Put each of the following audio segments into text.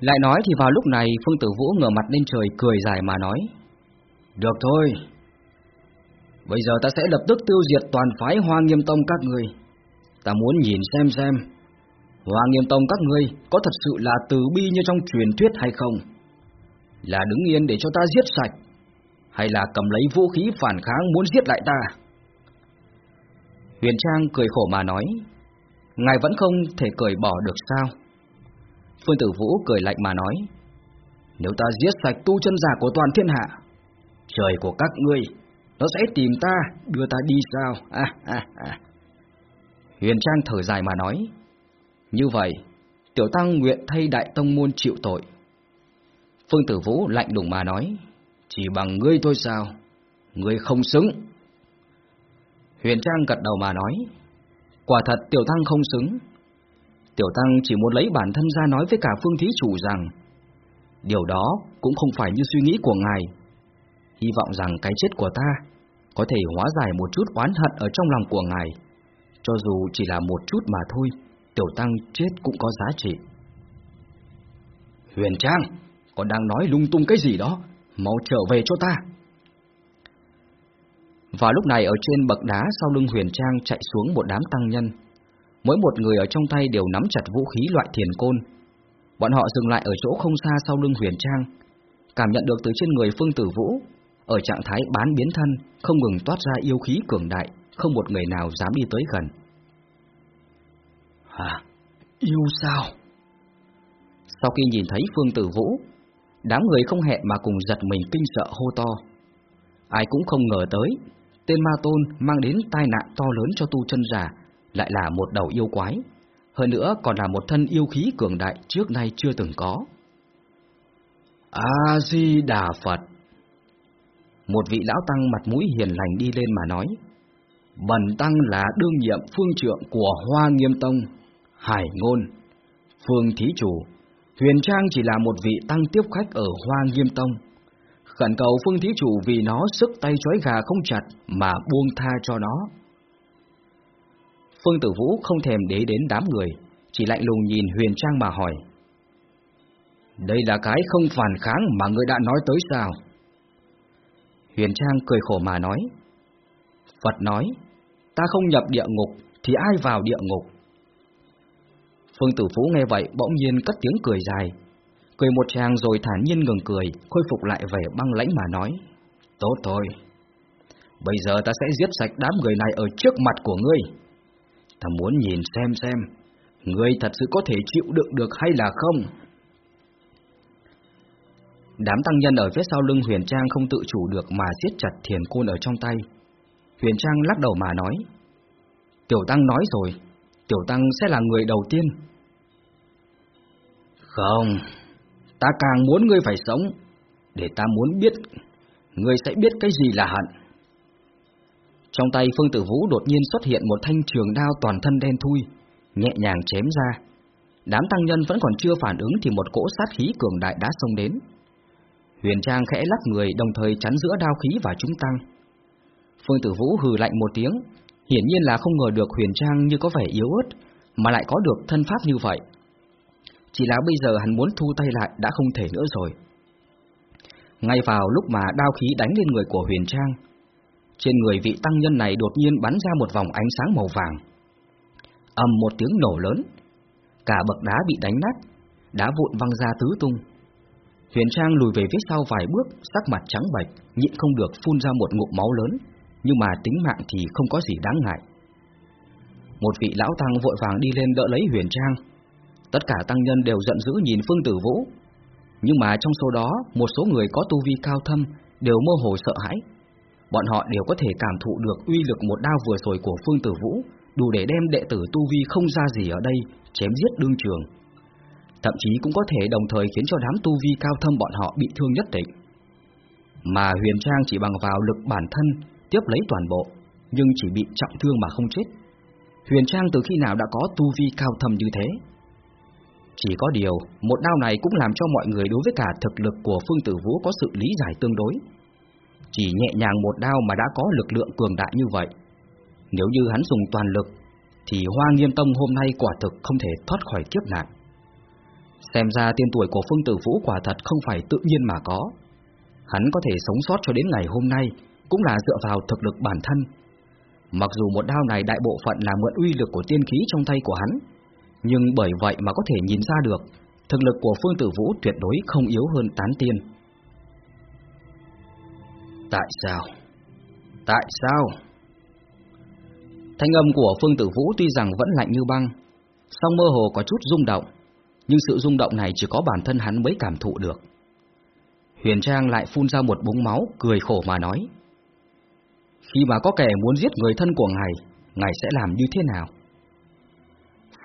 Lại nói thì vào lúc này Phương Tử Vũ ngửa mặt lên trời cười dài mà nói, Được thôi, Bây giờ ta sẽ lập tức tiêu diệt toàn phái Hoa Nghiêm Tông các người Ta muốn nhìn xem xem, Hoa Nghiêm Tông các ngươi có thật sự là từ bi như trong truyền thuyết hay không? Là đứng yên để cho ta giết sạch, Hay là cầm lấy vũ khí phản kháng muốn giết lại ta? Huyền Trang cười khổ mà nói, Ngài vẫn không thể cởi bỏ được sao? Phương Tử Vũ cười lạnh mà nói Nếu ta giết sạch tu chân giả của toàn thiên hạ Trời của các ngươi Nó sẽ tìm ta Đưa ta đi sao? À, à, à. Huyền Trang thở dài mà nói Như vậy Tiểu Tăng nguyện thay Đại Tông Môn chịu tội. Phương Tử Vũ lạnh lùng mà nói Chỉ bằng ngươi thôi sao? Ngươi không xứng. Huyền Trang gật đầu mà nói Quả thật Tiểu Tăng không xứng. Tiểu Tăng chỉ muốn lấy bản thân ra nói với cả Phương Thí Chủ rằng, Điều đó cũng không phải như suy nghĩ của ngài. Hy vọng rằng cái chết của ta Có thể hóa giải một chút oán hận ở trong lòng của ngài. Cho dù chỉ là một chút mà thôi, Tiểu Tăng chết cũng có giá trị. Huyền Trang Còn đang nói lung tung cái gì đó? Mau trở về cho ta. Và lúc này ở trên bậc đá sau lưng Huyền Trang chạy xuống một đám tăng nhân. Mỗi một người ở trong tay đều nắm chặt vũ khí loại thiền côn. Bọn họ dừng lại ở chỗ không xa sau lưng huyền trang, cảm nhận được từ trên người Phương Tử Vũ, ở trạng thái bán biến thân, không ngừng toát ra yêu khí cường đại, không một người nào dám đi tới gần. Hả? Yêu sao? Sau khi nhìn thấy Phương Tử Vũ, đám người không hẹn mà cùng giật mình kinh sợ hô to. Ai cũng không ngờ tới, tên Ma Tôn mang đến tai nạn to lớn cho tu chân giả, lại là một đầu yêu quái, hơn nữa còn là một thân yêu khí cường đại trước nay chưa từng có. A-di-đà Phật Một vị lão tăng mặt mũi hiền lành đi lên mà nói, Bần tăng là đương nhiệm phương trượng của Hoa Nghiêm Tông, Hải Ngôn, Phương Thí Chủ, Huyền Trang chỉ là một vị tăng tiếp khách ở Hoa Nghiêm Tông. Khẩn cầu Phương Thí Chủ vì nó sức tay chói gà không chặt mà buông tha cho nó. Phương Tử Vũ không thèm để đến đám người, chỉ lạnh lùng nhìn Huyền Trang mà hỏi. Đây là cái không phản kháng mà người đã nói tới sao? Huyền Trang cười khổ mà nói. Phật nói, ta không nhập địa ngục thì ai vào địa ngục? Phương Tử Phú nghe vậy bỗng nhiên cất tiếng cười dài. Cười một tràng rồi thản nhiên ngừng cười, khôi phục lại vẻ băng lãnh mà nói. Tốt thôi, bây giờ ta sẽ giết sạch đám người này ở trước mặt của ngươi. Ta muốn nhìn xem xem, ngươi thật sự có thể chịu đựng được hay là không? Đám tăng nhân ở phía sau lưng Huyền Trang không tự chủ được mà siết chặt thiền côn ở trong tay. Huyền Trang lắc đầu mà nói, Tiểu Tăng nói rồi, Tiểu Tăng sẽ là người đầu tiên. Không, ta càng muốn ngươi phải sống, để ta muốn biết, ngươi sẽ biết cái gì là hận. Trong tay Phương Tử Vũ đột nhiên xuất hiện một thanh trường đao toàn thân đen thui, nhẹ nhàng chém ra. Đám tăng nhân vẫn còn chưa phản ứng thì một cỗ sát khí cường đại đã xông đến. Huyền Trang khẽ lắc người đồng thời chắn giữa đao khí và chúng tăng. Phương Tử Vũ hừ lạnh một tiếng, hiển nhiên là không ngờ được Huyền Trang như có vẻ yếu ớt, mà lại có được thân pháp như vậy. Chỉ là bây giờ hắn muốn thu tay lại đã không thể nữa rồi. Ngay vào lúc mà đao khí đánh lên người của Huyền Trang, trên người vị tăng nhân này đột nhiên bắn ra một vòng ánh sáng màu vàng. ầm một tiếng nổ lớn, cả bậc đá bị đánh nát, đá vụn văng ra tứ tung. Huyền Trang lùi về phía sau vài bước, sắc mặt trắng bệch, nhịn không được phun ra một ngụm máu lớn, nhưng mà tính mạng thì không có gì đáng ngại. Một vị lão tăng vội vàng đi lên đỡ lấy Huyền Trang. Tất cả tăng nhân đều giận dữ nhìn Phương Tử Vũ, nhưng mà trong số đó, một số người có tu vi cao thâm đều mơ hồ sợ hãi, bọn họ đều có thể cảm thụ được uy lực một đao vừa rồi của Phương Tử Vũ, đủ để đem đệ tử tu vi không ra gì ở đây, chém giết đương trường. Thậm chí cũng có thể đồng thời khiến cho đám tu vi cao thâm bọn họ bị thương nhất định. Mà Huyền Trang chỉ bằng vào lực bản thân tiếp lấy toàn bộ, nhưng chỉ bị trọng thương mà không chết. Huyền Trang từ khi nào đã có tu vi cao thâm như thế? Chỉ có điều, một đao này cũng làm cho mọi người đối với cả thực lực của Phương Tử Vũ có sự lý giải tương đối. Chỉ nhẹ nhàng một đao mà đã có lực lượng cường đại như vậy Nếu như hắn dùng toàn lực Thì Hoa Nghiêm Tông hôm nay quả thực không thể thoát khỏi kiếp nạn Xem ra tiên tuổi của Phương Tử Vũ quả thật không phải tự nhiên mà có. Hắn có thể sống sót cho đến ngày hôm nay cũng là dựa vào thực lực bản thân. Mặc dù một đao này đại bộ phận là mượn uy lực của tiên khí trong tay của hắn, nhưng bởi vậy mà có thể nhìn ra được thực lực của Phương Tử Vũ tuyệt đối không yếu hơn tán tiên. Tại sao? Tại sao? Thanh âm của Phương Tử Vũ tuy rằng vẫn lạnh như băng, song mơ hồ có chút rung động, nhưng sự rung động này chỉ có bản thân hắn mới cảm thụ được. Huyền Trang lại phun ra một búng máu, cười khổ mà nói. Khi mà có kẻ muốn giết người thân của ngài, ngài sẽ làm như thế nào?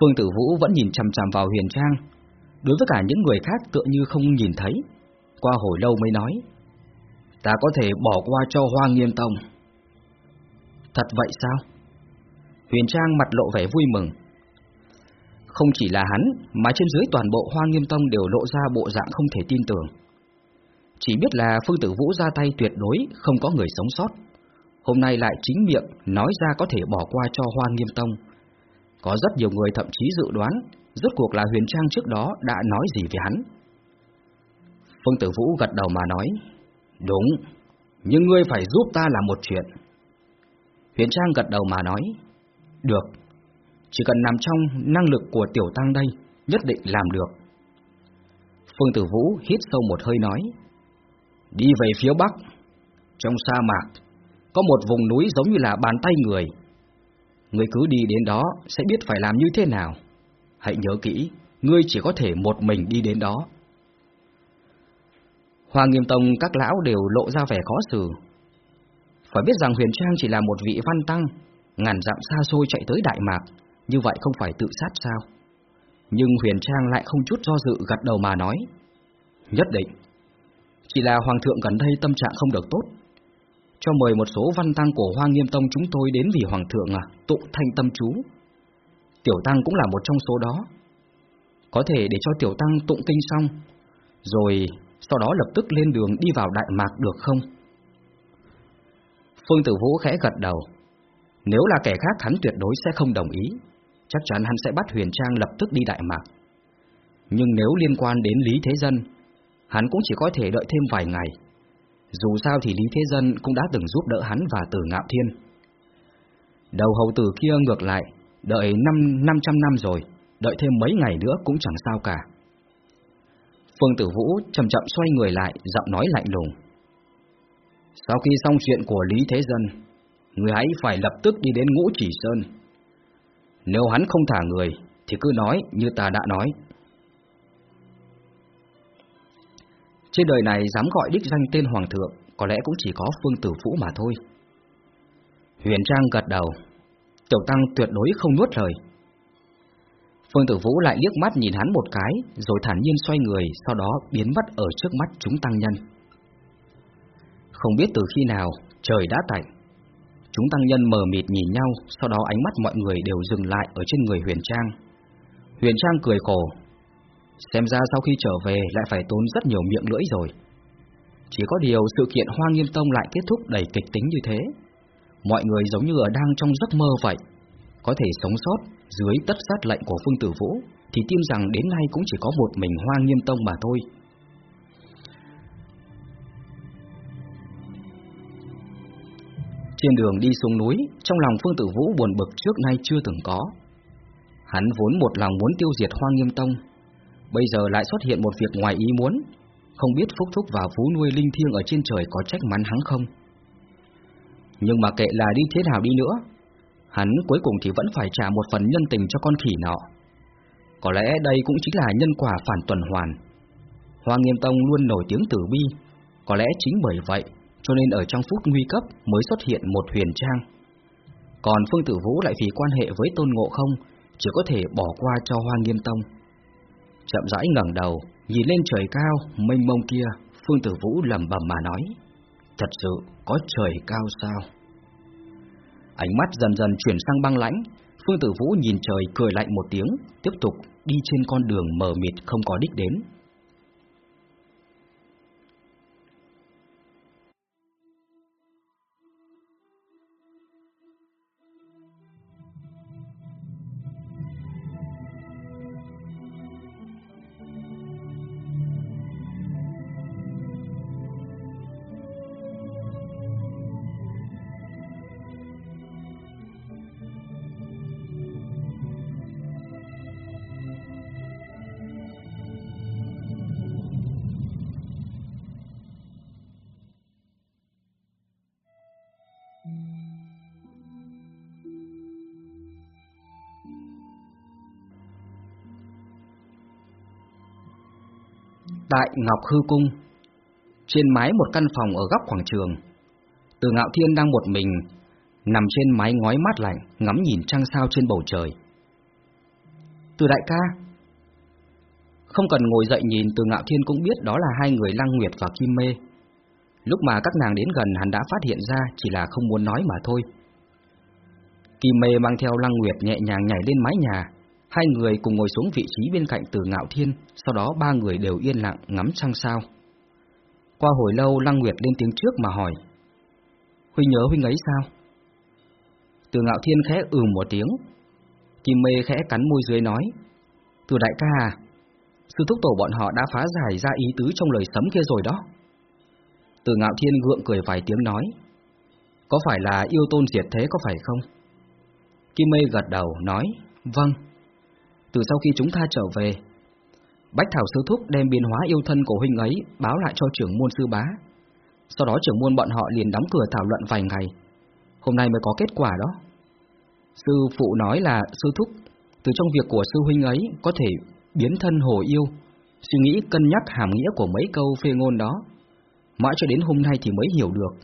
Phương Tử Vũ vẫn nhìn chằm chằm vào Huyền Trang, đối với cả những người khác tựa như không nhìn thấy. Qua hồi lâu mới nói, ta có thể bỏ qua cho Hoa Nghiêm Tông. Thật vậy sao? Huyền Trang mặt lộ vẻ vui mừng. Không chỉ là hắn, mà trên dưới toàn bộ Hoa Nghiêm Tông đều lộ ra bộ dạng không thể tin tưởng. Chỉ biết là Phương Tử Vũ ra tay tuyệt đối không có người sống sót. Hôm nay lại chính miệng nói ra có thể bỏ qua cho Hoa Nghiêm Tông. Có rất nhiều người thậm chí dự đoán rốt cuộc là Huyền Trang trước đó đã nói gì về hắn. Phương Tử Vũ gật đầu mà nói, đúng, nhưng ngươi phải giúp ta làm một chuyện. Huyền Trang gật đầu mà nói, được, chỉ cần nằm trong năng lực của tiểu tăng đây, nhất định làm được. Phương Tử Vũ hít sâu một hơi nói, đi về phía bắc, trong sa mạc, có một vùng núi giống như là bàn tay người. Ngươi cứ đi đến đó sẽ biết phải làm như thế nào. Hãy nhớ kỹ, ngươi chỉ có thể một mình đi đến đó. Hoa Nghiêm Tông các lão đều lộ ra vẻ khó xử. Phải biết rằng Huyền Trang chỉ là một vị văn tăng, ngàn dặm xa xôi chạy tới Đại Mạc, như vậy không phải tự sát sao? Nhưng Huyền Trang lại không chút do dự gật đầu mà nói. Nhất định. Chỉ là Hoàng thượng gần đây tâm trạng không được tốt. Cho mời một số văn tăng của Hoa Nghiêm Tông chúng tôi đến vì Hoàng thượng à, tụng thanh tâm chú. Tiểu Tăng cũng là một trong số đó. Có thể để cho Tiểu Tăng tụng kinh xong, rồi sau đó lập tức lên đường đi vào Đại Mạc được không? Phương Tử Vũ khẽ gật đầu. Nếu là kẻ khác hắn tuyệt đối sẽ không đồng ý, chắc chắn hắn sẽ bắt Huyền Trang lập tức đi Đại Mạc. Nhưng nếu liên quan đến Lý Thế Dân, hắn cũng chỉ có thể đợi thêm vài ngày. Dù sao thì Lý Thế Dân cũng đã từng giúp đỡ hắn và Tử Ngạo Thiên. Đầu hầu tử kia ngược lại, đợi năm 500 năm rồi, đợi thêm mấy ngày nữa cũng chẳng sao cả. Phương Tử Vũ chậm chậm xoay người lại, giọng nói lạnh lùng. Sau khi xong chuyện của Lý Thế Dân, người hãy phải lập tức đi đến Ngũ Chỉ Sơn. Nếu hắn không thả người, thì cứ nói như ta đã nói. Trên đời này dám gọi đích danh tên Hoàng thượng, có lẽ cũng chỉ có Phương Tử Vũ mà thôi. Huyền Trang gật đầu, Tiểu Tăng tuyệt đối không nuốt lời. Phương Tử Vũ lại liếc mắt nhìn hắn một cái, rồi thản nhiên xoay người, sau đó biến mất ở trước mắt chúng tăng nhân. Không biết từ khi nào, trời đã tạnh. Chúng tăng nhân mờ mịt nhìn nhau, sau đó ánh mắt mọi người đều dừng lại ở trên người Huyền Trang. Huyền Trang cười khổ. Xem ra sau khi trở về lại phải tốn rất nhiều miệng lưỡi rồi. Chỉ có điều sự kiện Hoa Nghiêm Tông lại kết thúc đầy kịch tính như thế. Mọi người giống như ở đang trong giấc mơ vậy. Có thể sống sót dưới tất sát lệnh của Phương Tử Vũ thì tin rằng đến nay cũng chỉ có một mình Hoa Nghiêm Tông mà thôi. Trên đường đi xuống núi, trong lòng Phương Tử Vũ buồn bực trước nay chưa từng có. Hắn vốn một lòng muốn tiêu diệt Hoa Nghiêm Tông, bây giờ lại xuất hiện một việc ngoài ý muốn, không biết Phúc Thúc và Phú nuôi linh thiêng ở trên trời có trách mắn hắn không. Nhưng mà kệ là đi thế nào đi nữa, hắn cuối cùng thì vẫn phải trả một phần nhân tình cho con khỉ nọ. Có lẽ đây cũng chính là nhân quả phản tuần hoàn. Hoa Nghiêm Tông luôn nổi tiếng tử bi, có lẽ chính bởi vậy cho nên ở trong phút nguy cấp mới xuất hiện một huyền trang. Còn Phương Tử Vũ lại vì quan hệ với Tôn Ngộ Không, chỉ có thể bỏ qua cho Hoa Nghiêm Tông. Chậm rãi ngẩng đầu, nhìn lên trời cao, mênh mông kia, Phương Tử Vũ lẩm bẩm mà nói, thật sự có trời cao sao? Ánh mắt dần dần chuyển sang băng lãnh, Phương Tử Vũ nhìn trời cười lạnh một tiếng, tiếp tục đi trên con đường mờ mịt không có đích đến. Tại Ngọc Hư Cung. Trên mái một căn phòng ở góc quảng trường, Từ Ngạo Thiên đang một mình Nằm trên mái ngói mát lạnh, Ngắm nhìn trăng sao trên bầu trời. Từ đại ca. Không cần ngồi dậy nhìn, Từ Ngạo Thiên cũng biết đó là hai người Lăng Nguyệt và Kim Mê. Lúc mà các nàng đến gần, hắn đã phát hiện ra Chỉ là không muốn nói mà thôi. Kim Mê mang theo Lăng Nguyệt nhẹ nhàng nhảy lên mái nhà Hai người cùng ngồi xuống vị trí bên cạnh từ ngạo thiên, sau đó ba người đều yên lặng ngắm trăng sao. Qua hồi lâu Lăng Nguyệt lên tiếng trước mà hỏi. Huynh nhớ huynh ấy sao? Từ ngạo thiên khẽ ừ một tiếng. Kim mê khẽ cắn môi dưới nói. Từ đại ca à, sư thúc tổ bọn họ đã phá giải ra ý tứ trong lời sấm kia rồi đó. Từ ngạo thiên gượng cười vài tiếng nói. Có phải là yêu tôn diệt thế có phải không? Kim mê gật đầu nói. Vâng từ sau khi chúng ta trở về. Bách Thảo Sư Thúc đem biến hóa yêu thân của huynh ấy báo lại cho trưởng môn sư bá. Sau đó trưởng môn bọn họ liền đóng cửa thảo luận vài ngày. Hôm nay mới có kết quả đó. Sư phụ nói là sư thúc, từ trong việc của sư huynh ấy có thể biến thân hồ yêu, suy nghĩ cân nhắc hàm nghĩa của mấy câu phê ngôn đó. Mãi cho đến hôm nay thì mới hiểu được.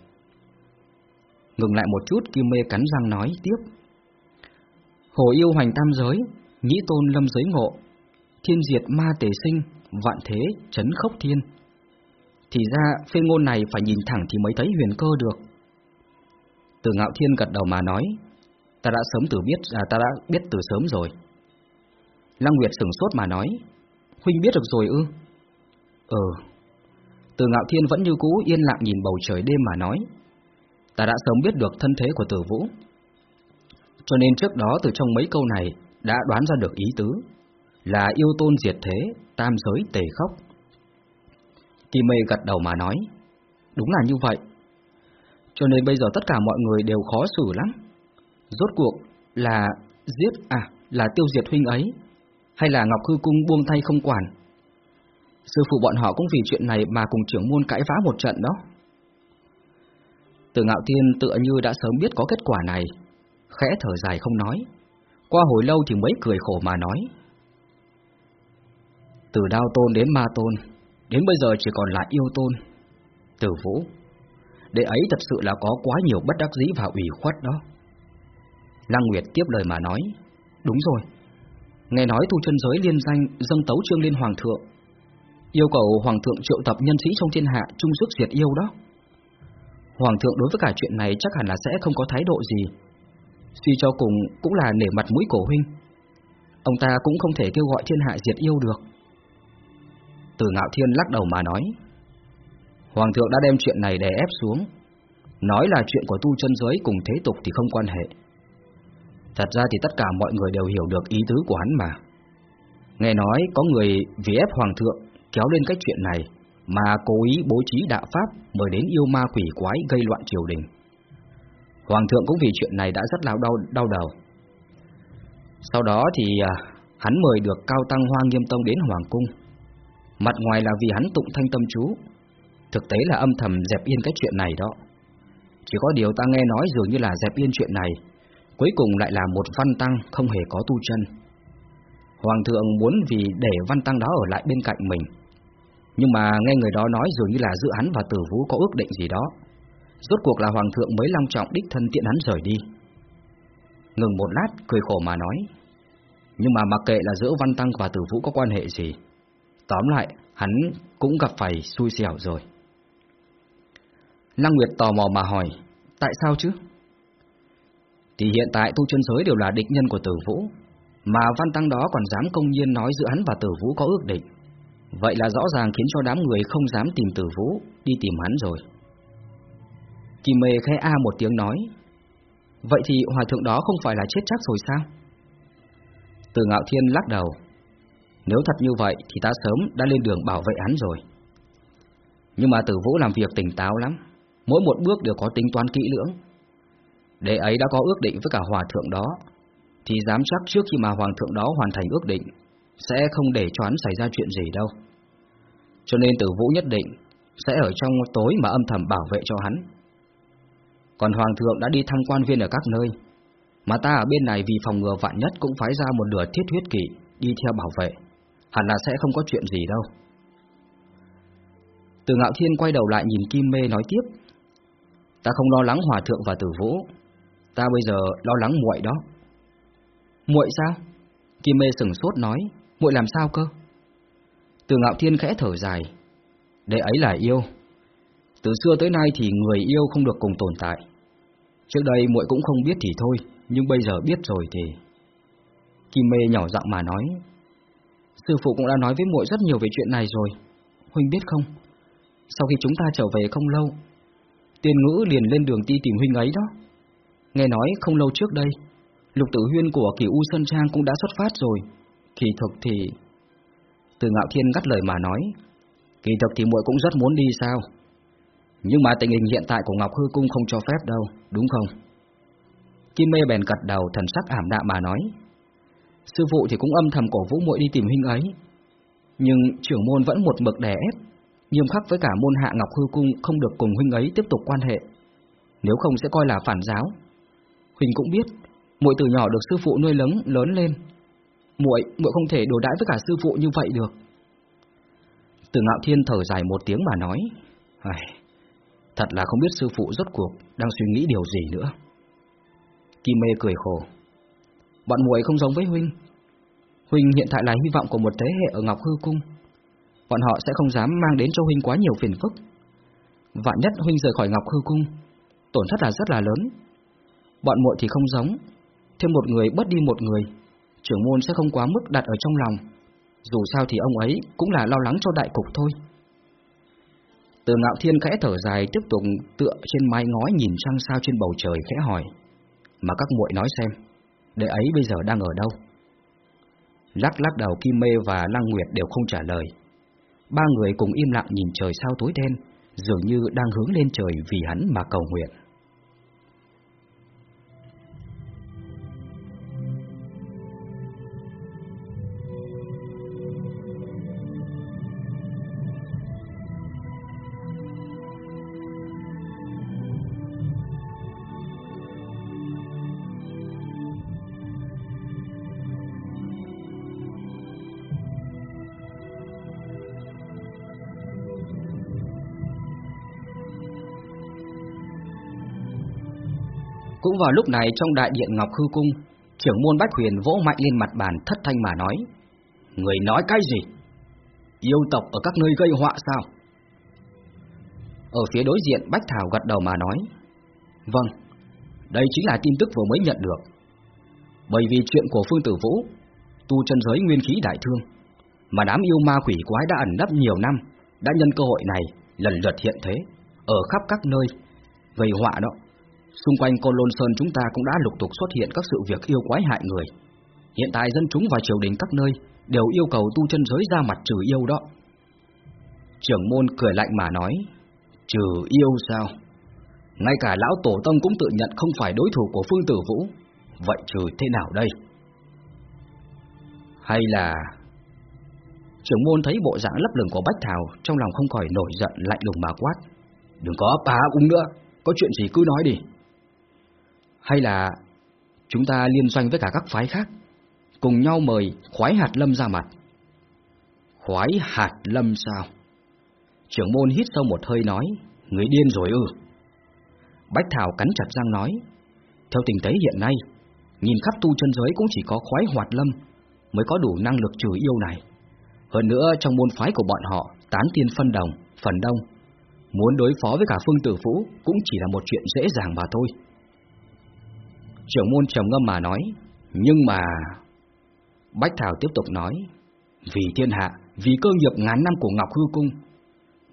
Ngừng lại một chút, Kim Mê cắn răng nói tiếp. Hồ yêu hoành tam giới, Nhĩ tôn lâm giới ngộ, thiên diệt ma tề sinh, vạn thế chấn khốc thiên. Thì ra phê ngôn này phải nhìn thẳng thì mới thấy huyền cơ được. Từ ngạo thiên gật đầu mà nói, ta đã sớm từ biết, à, ta đã biết từ sớm rồi. Lăng Nguyệt sửng sốt mà nói, huynh biết được rồi ư? Ừ. Từ ngạo thiên vẫn như cũ yên lặng nhìn bầu trời đêm mà nói, ta đã sớm biết được thân thế của tử vũ. Cho nên trước đó từ trong mấy câu này đã đoán ra được ý tứ, là yêu tôn diệt thế, tam giới tề khóc. Kim mê gật đầu mà nói, đúng là như vậy. Cho nên bây giờ tất cả mọi người đều khó xử lắm. Rốt cuộc là giết, à, là tiêu diệt huynh ấy, hay là Ngọc Hư Cung buông tay không quản. Sư phụ bọn họ cũng vì chuyện này mà cùng trưởng môn cãi vã một trận đó. Từ ngạo tiên tựa như đã sớm biết có kết quả này, khẽ thở dài không nói. Qua hồi lâu thì mới cười khổ mà nói. Từ đao tôn đến ma tôn, đến bây giờ chỉ còn lại yêu tôn. Tử vũ, đệ ấy thật sự là có quá nhiều bất đắc dĩ và ủy khuất đó. Lăng Nguyệt tiếp lời mà nói, đúng rồi, nghe nói thu chân giới liên danh dâng tấu trương lên Hoàng thượng, yêu cầu Hoàng thượng triệu tập nhân sĩ trong thiên hạ chung sức diệt yêu đó. Hoàng thượng đối với cả chuyện này chắc hẳn là sẽ không có thái độ gì, Suy cho cùng cũng là nể mặt mũi cổ huynh. Ông ta cũng không thể kêu gọi thiên hạ diệt yêu được. Từ ngạo thiên lắc đầu mà nói, Hoàng thượng đã đem chuyện này đè ép xuống. Nói là chuyện của tu chân giới cùng thế tục thì không quan hệ. Thật ra thì tất cả mọi người đều hiểu được ý tứ của hắn mà. Nghe nói có người vì ép hoàng thượng kéo lên cái chuyện này Mà cố ý bố trí đạo pháp mời đến yêu ma quỷ quái gây loạn triều đình. Hoàng thượng cũng vì chuyện này đã rất là đau, đau đầu. Sau đó thì à, hắn mời được Cao Tăng Hoa Nghiêm Tông đến Hoàng Cung. Mặt ngoài là vì hắn tụng thanh tâm chú, thực tế là âm thầm dẹp yên cái chuyện này đó. Chỉ có điều ta nghe nói dường như là dẹp yên chuyện này, cuối cùng lại là một văn tăng không hề có tu chân. Hoàng thượng muốn vì để văn tăng đó ở lại bên cạnh mình, nhưng mà nghe người đó nói dường như là giữa hắn và tử vũ có ước định gì đó, Rốt cuộc là hoàng thượng mới long trọng đích thân tiện hắn rời đi. Ngừng một lát, cười khổ mà nói, Nhưng mà mặc kệ là giữa Văn Tăng và Tử Vũ có quan hệ gì, Tóm lại hắn cũng gặp phải xui xẻo rồi. Lăng Nguyệt tò mò mà hỏi, Tại sao chứ? Thì hiện tại tu chân giới đều là địch nhân của Tử Vũ, Mà Văn Tăng đó còn dám công nhiên nói giữa hắn và Tử Vũ có ước định. Vậy là rõ ràng khiến cho đám người không dám tìm Tử Vũ Đi tìm hắn rồi. Kỳ mê khẽ a một tiếng nói. Vậy thì hòa thượng đó không phải là chết chắc rồi sao? Từ ngạo thiên lắc đầu. Nếu thật như vậy thì ta sớm đã lên đường bảo vệ hắn rồi. Nhưng mà tử vũ làm việc tỉnh táo lắm. Mỗi một bước đều có tính toán kỹ lưỡng. Đệ ấy đã có ước định với cả hòa thượng đó, Thì dám chắc trước khi mà hoàng thượng đó hoàn thành ước định, Sẽ không để cho hắn xảy ra chuyện gì đâu. Cho nên tử vũ nhất định Sẽ ở trong tối mà âm thầm bảo vệ cho hắn. Còn Hoàng thượng đã đi thăm quan viên ở các nơi, mà ta ở bên này vì phòng ngừa vạn nhất cũng phái ra một nửa thiết huyết kỵ đi theo bảo vệ, hẳn là sẽ không có chuyện gì đâu. Từ Ngạo Thiên quay đầu lại nhìn Kim Mê nói tiếp, ta không lo lắng Hòa thượng và Tử Vũ, ta bây giờ lo lắng muội đó. Muội sao? Kim Mê sừng sốt nói, muội làm sao cơ? Từ Ngạo Thiên khẽ thở dài, Đấy ấy là yêu. Từ xưa tới nay thì người yêu không được cùng tồn tại. Trước đây muội cũng không biết thì thôi, nhưng bây giờ biết rồi thì... Kim mê nhỏ giọng mà nói. Sư phụ cũng đã nói với muội rất nhiều về chuyện này rồi. Huynh biết không? Sau khi chúng ta trở về không lâu, tiên ngữ liền lên đường đi tìm huynh ấy đó. Nghe nói không lâu trước đây, lục tử huyên của kỳ U Sơn Trang cũng đã xuất phát rồi. Kỳ thực thì... Từ ngạo thiên gắt lời mà nói, Kỳ thực thì muội cũng rất muốn đi sao? Nhưng mà tình hình hiện tại của Ngọc Hư Cung không cho phép đâu, đúng không? Kim Mê bèn cật đầu thần sắc ảm đạm mà nói. Sư phụ thì cũng âm thầm cổ vũ muội đi tìm huynh ấy. Nhưng trưởng môn vẫn một mực đè ép, nghiêm khắc với cả môn hạ Ngọc Hư Cung không được cùng huynh ấy tiếp tục quan hệ. Nếu không sẽ coi là phản giáo. Huynh cũng biết, muội từ nhỏ được sư phụ nuôi lớn lớn lên. Muội, muội không thể đồ đãi với cả sư phụ như vậy được. Từ ngạo thiên thở dài một tiếng mà nói, Ai, thật là không biết sư phụ rốt cuộc đang suy nghĩ điều gì nữa. Kim mê cười khổ, bọn muội không giống với huynh. Huynh hiện tại là hy vọng của một thế hệ ở Ngọc Hư Cung. Bọn họ sẽ không dám mang đến cho huynh quá nhiều phiền phức. Vạn nhất huynh rời khỏi Ngọc Hư Cung, tổn thất là rất là lớn. Bọn muội thì không giống, thêm một người bất đi một người, trưởng môn sẽ không quá mức đặt ở trong lòng dù sao thì ông ấy cũng là lo lắng cho đại cục thôi. Từ ngạo thiên khẽ thở dài tiếp tục tựa trên mái ngói nhìn trăng sao trên bầu trời khẽ hỏi. Mà các muội nói xem, đệ ấy bây giờ đang ở đâu? Lắc lắc đầu Kim Mê và Lăng Nguyệt đều không trả lời. Ba người cùng im lặng nhìn trời sao tối đen, dường như đang hướng lên trời vì hắn mà cầu nguyện. Cũng vào lúc này trong đại điện Ngọc Hư Cung, trưởng môn Bách Huyền vỗ mạnh lên mặt bàn thất thanh mà nói. Người nói cái gì? Yêu tộc ở các nơi gây họa sao? Ở phía đối diện Bách Thảo gật đầu mà nói. Vâng, đây chính là tin tức vừa mới nhận được. Bởi vì chuyện của Phương Tử Vũ, tu chân giới nguyên khí đại thương, mà đám yêu ma quỷ quái đã ẩn nấp nhiều năm, đã nhân cơ hội này lần lượt hiện thế, ở khắp các nơi, gây họa đó. Xung quanh Côn Lôn Sơn chúng ta cũng đã lục tục xuất hiện các sự việc yêu quái hại người. Hiện tại dân chúng và triều đình các nơi đều yêu cầu tu chân giới ra mặt trừ yêu đó. Trưởng môn cười lạnh mà nói, trừ yêu sao? Ngay cả lão tổ tông cũng tự nhận không phải đối thủ của Phương Tử Vũ, vậy trừ thế nào đây? Hay là... Trưởng môn thấy bộ dạng lấp lửng của Bách Thảo trong lòng không khỏi nổi giận lạnh lùng mà quát. Đừng có phá ung nữa, có chuyện gì cứ nói đi. Hay là chúng ta liên doanh với cả các phái khác, cùng nhau mời khoái hạt lâm ra mặt. Khoái hạt lâm sao? Trưởng môn hít sâu một hơi nói, người điên rồi ư. Bách Thảo cắn chặt răng nói, theo tình thế hiện nay, nhìn khắp tu chân giới cũng chỉ có khoái hoạt lâm mới có đủ năng lực trừ yêu này. Hơn nữa trong môn phái của bọn họ, tán tiên phân đồng, phần đông, muốn đối phó với cả phương tử vũ cũng chỉ là một chuyện dễ dàng mà thôi. Trưởng môn trầm ngâm mà nói, nhưng mà... Bách Thảo tiếp tục nói, vì thiên hạ, vì cơ nghiệp ngàn năm của Ngọc Hư Cung,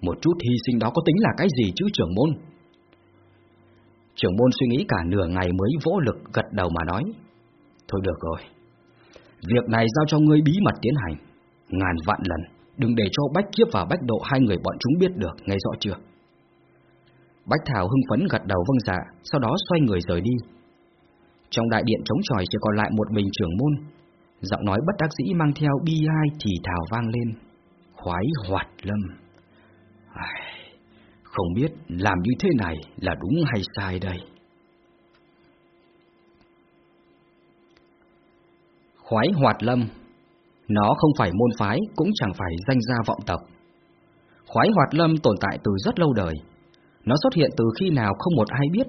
một chút hy sinh đó có tính là cái gì chứ trưởng môn? Trưởng môn suy nghĩ cả nửa ngày mới vỗ lực gật đầu mà nói, thôi được rồi, việc này giao cho ngươi bí mật tiến hành, ngàn vạn lần, đừng để cho Bách Kiếp và Bách Độ hai người bọn chúng biết được, nghe rõ chưa? Bách Thảo hưng phấn gật đầu vâng dạ, sau đó xoay người rời đi. Trong đại điện trống tròi chỉ còn lại một mình trưởng môn. Giọng nói bất đắc dĩ mang theo bi ai thì thào vang lên. Khoái hoạt lâm. Không biết làm như thế này là đúng hay sai đây? Khoái hoạt lâm. Nó không phải môn phái, cũng chẳng phải danh gia vọng tộc. Khoái hoạt lâm tồn tại từ rất lâu đời. Nó xuất hiện từ khi nào không một ai biết.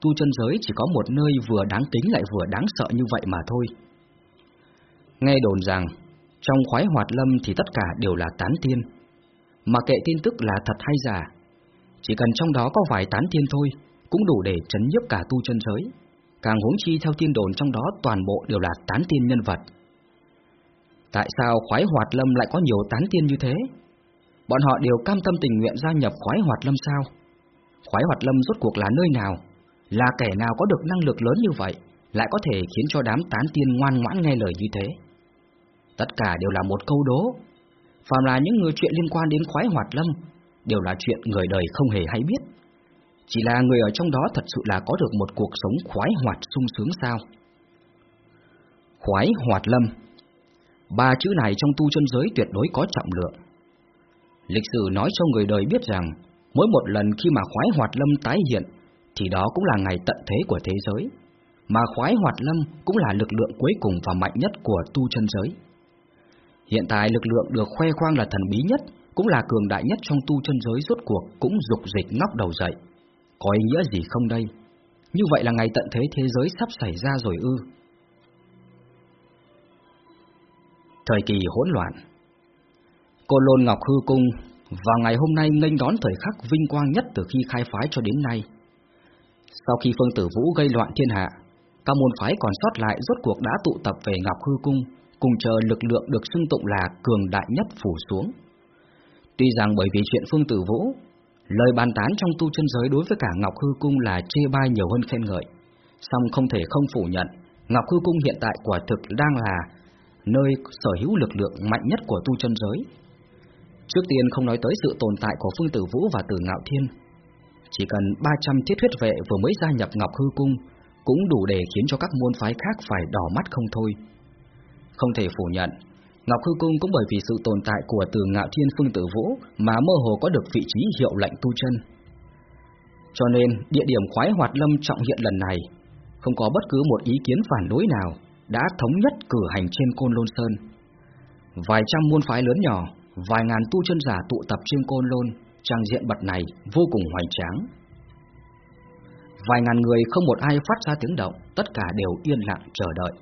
Tu chân giới chỉ có một nơi vừa đáng kính lại vừa đáng sợ như vậy mà thôi. Nghe đồn rằng, trong khoái hoạt lâm thì tất cả đều là tán tiên. Mà kệ tin tức là thật hay giả, chỉ cần trong đó có vài tán tiên thôi, cũng đủ để chấn nhấp cả tu chân giới. Càng huống chi theo tin đồn trong đó toàn bộ đều là tán tiên nhân vật. Tại sao khoái hoạt lâm lại có nhiều tán tiên như thế? Bọn họ đều cam tâm tình nguyện gia nhập khoái hoạt lâm sao? Khoái hoạt lâm rốt cuộc là nơi nào? Là kẻ nào có được năng lực lớn như vậy, lại có thể khiến cho đám tán tiên ngoan ngoãn nghe lời như thế? Tất cả đều là một câu đố. Phàm là những người chuyện liên quan đến khoái hoạt lâm, đều là chuyện người đời không hề hay biết. Chỉ là người ở trong đó thật sự là có được một cuộc sống khoái hoạt sung sướng sao? Khoái hoạt lâm Ba chữ này trong tu chân giới tuyệt đối có trọng lượng. Lịch sử nói cho người đời biết rằng, mỗi một lần khi mà khoái hoạt lâm tái hiện, thì đó cũng là ngày tận thế của thế giới, mà khoái hoạt lâm cũng là lực lượng cuối cùng và mạnh nhất của tu chân giới. Hiện tại lực lượng được khoe khoang là thần bí nhất, cũng là cường đại nhất trong tu chân giới rốt cuộc cũng dục dịch ngóc đầu dậy. Có ý nghĩa gì không đây? Như vậy là ngày tận thế thế giới sắp xảy ra rồi ư? Thời kỳ hỗn loạn Cô Lôn Ngọc Hư Cung vào ngày hôm nay nghênh đón thời khắc vinh quang nhất từ khi khai phái cho đến nay. Sau khi Phương Tử Vũ gây loạn thiên hạ, các môn phái còn sót lại rốt cuộc đã tụ tập về Ngọc Hư Cung cùng chờ lực lượng được xưng tụng là cường đại nhất phủ xuống. Tuy rằng bởi vì chuyện Phương Tử Vũ, lời bàn tán trong tu chân giới đối với cả Ngọc Hư Cung là chê bai nhiều hơn khen ngợi, song không thể không phủ nhận, Ngọc Hư Cung hiện tại quả thực đang là nơi sở hữu lực lượng mạnh nhất của tu chân giới. Trước tiên không nói tới sự tồn tại của Phương Tử Vũ và Tử Ngạo Thiên, chỉ cần 300 thiết huyết vệ vừa mới gia nhập Ngọc Hư Cung cũng đủ để khiến cho các môn phái khác phải đỏ mắt không thôi. Không thể phủ nhận, Ngọc Hư Cung cũng bởi vì sự tồn tại của từ ngạo thiên phương tử vũ mà mơ hồ có được vị trí hiệu lệnh tu chân. Cho nên, địa điểm khoái hoạt lâm trọng hiện lần này, không có bất cứ một ý kiến phản đối nào đã thống nhất cử hành trên Côn Lôn Sơn. Vài trăm môn phái lớn nhỏ, vài ngàn tu chân giả tụ tập trên Côn Lôn, trang diện bật này vô cùng hoành tráng. Vài ngàn người không một ai phát ra tiếng động, tất cả đều yên lặng chờ đợi.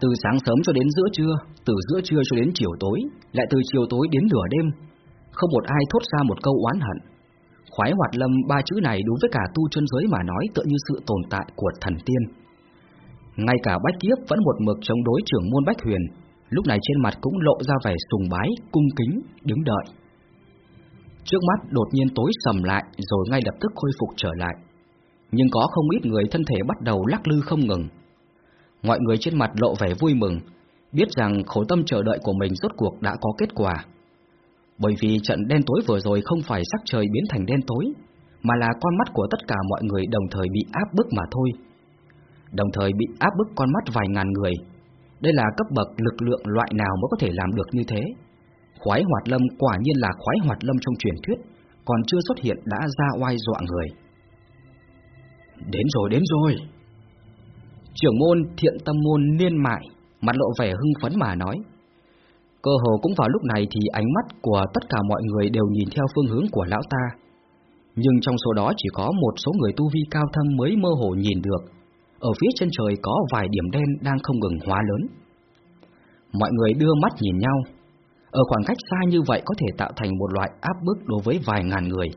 Từ sáng sớm cho đến giữa trưa, từ giữa trưa cho đến chiều tối, lại từ chiều tối đến nửa đêm, không một ai thốt ra một câu oán hận. Khoái hoạt lâm ba chữ này đối với cả tu chân giới mà nói tựa như sự tồn tại của thần tiên. Ngay cả Bách Kiếp vẫn một mực chống đối trưởng môn Bách Huyền, lúc này trên mặt cũng lộ ra vẻ sùng bái, cung kính, đứng đợi. Trước mắt đột nhiên tối sầm lại rồi ngay lập tức khôi phục trở lại. Nhưng có không ít người thân thể bắt đầu lắc lư không ngừng, Mọi người trên mặt lộ vẻ vui mừng, biết rằng khổ tâm chờ đợi của mình rốt cuộc đã có kết quả. Bởi vì trận đen tối vừa rồi không phải sắc trời biến thành đen tối, mà là con mắt của tất cả mọi người đồng thời bị áp bức mà thôi. Đồng thời bị áp bức con mắt vài ngàn người. Đây là cấp bậc lực lượng loại nào mới có thể làm được như thế. Khoái hoạt lâm quả nhiên là khoái hoạt lâm trong truyền thuyết, còn chưa xuất hiện đã ra oai dọa người. Đến rồi, đến rồi! Trưởng môn thiện tâm môn niên mại, mặt lộ vẻ hưng phấn mà nói. Cơ hồ cũng vào lúc này thì ánh mắt của tất cả mọi người đều nhìn theo phương hướng của lão ta. Nhưng trong số đó chỉ có một số người tu vi cao thâm mới mơ hồ nhìn được. Ở phía chân trời có vài điểm đen đang không ngừng hóa lớn. Mọi người đưa mắt nhìn nhau. Ở khoảng cách xa như vậy có thể tạo thành một loại áp bức đối với vài ngàn người.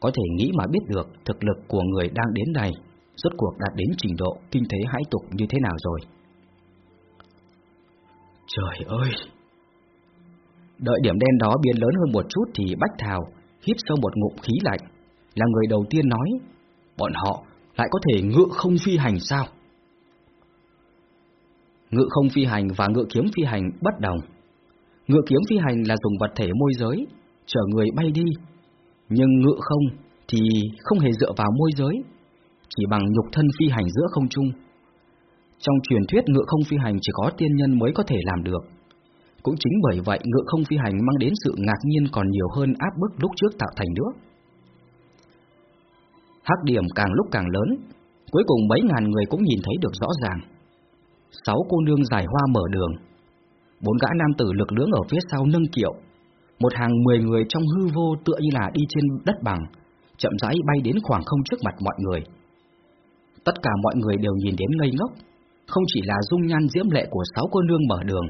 Có thể nghĩ mà biết được thực lực của người đang đến này, rốt cuộc đạt đến trình độ kinh thế hãi tục như thế nào rồi. Trời ơi! Đợi điểm đen đó biến lớn hơn một chút thì Bách Thảo hít sâu một ngụm khí lạnh, là người đầu tiên nói, bọn họ lại có thể ngựa không phi hành sao? ngựa không phi hành và ngựa kiếm phi hành bất đồng. ngựa kiếm phi hành là dùng vật thể môi giới, chở người bay đi, nhưng ngựa không thì không hề dựa vào môi giới chỉ bằng nhục thân phi hành giữa không trung. Trong truyền thuyết ngựa không phi hành chỉ có tiên nhân mới có thể làm được. Cũng chính bởi vậy ngựa không phi hành mang đến sự ngạc nhiên còn nhiều hơn áp bức lúc trước tạo thành nữa. Hắc điểm càng lúc càng lớn, cuối cùng mấy ngàn người cũng nhìn thấy được rõ ràng. Sáu cô nương giải hoa mở đường, bốn gã nam tử lực lưỡng ở phía sau nâng kiệu, một hàng mười người trong hư vô tựa như là đi trên đất bằng, chậm rãi bay đến khoảng không trước mặt mọi người. Tất cả mọi người đều nhìn đến ngây ngốc, không chỉ là dung nhan diễm lệ của sáu cô nương mở đường,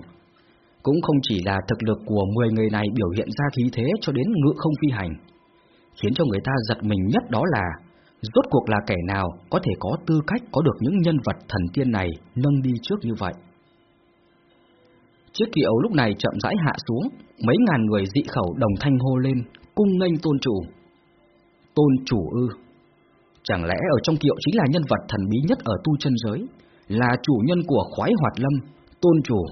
cũng không chỉ là thực lực của 10 người này biểu hiện ra khí thế cho đến ngự không phi hành. Khiến cho người ta giật mình nhất đó là, rốt cuộc là kẻ nào có thể có tư cách có được những nhân vật thần tiên này nâng đi trước như vậy. Chiếc kiệu lúc này chậm rãi hạ xuống, mấy ngàn người dị khẩu đồng thanh hô lên, cung nghênh tôn chủ. Tôn chủ ư? Chẳng lẽ ở trong kiệu chính là nhân vật thần bí nhất ở tu chân giới, là chủ nhân của khoái hoạt lâm, tôn chủ?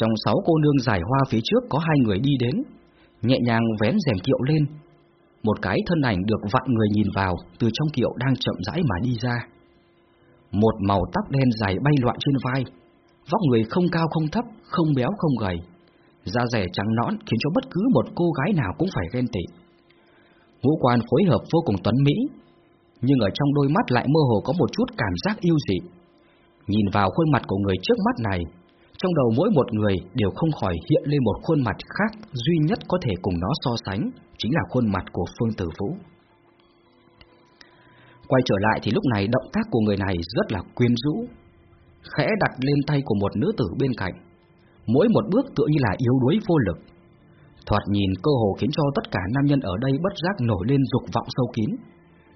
Trong sáu cô nương giải hoa phía trước có hai người đi đến, nhẹ nhàng vén rèm kiệu lên. Một cái thân ảnh được vạn người nhìn vào từ trong kiệu đang chậm rãi mà đi ra. Một màu tóc đen dài bay loạn trên vai, vóc người không cao không thấp, không béo không gầy, da rẻ trắng nõn khiến cho bất cứ một cô gái nào cũng phải ghen tị. Ngũ quan phối hợp vô cùng tuấn mỹ, nhưng ở trong đôi mắt lại mơ hồ có một chút cảm giác yêu dị. Nhìn vào khuôn mặt của người trước mắt này, trong đầu mỗi một người đều không khỏi hiện lên một khuôn mặt khác duy nhất có thể cùng nó so sánh, chính là khuôn mặt của Phương Tử Vũ. Quay trở lại thì lúc này động tác của người này rất là quyến rũ, khẽ đặt lên tay của một nữ tử bên cạnh. Mỗi một bước tựa như là yếu đuối vô lực. Thoạt nhìn cơ hồ khiến cho tất cả nam nhân ở đây bất giác nổi lên dục vọng sâu kín.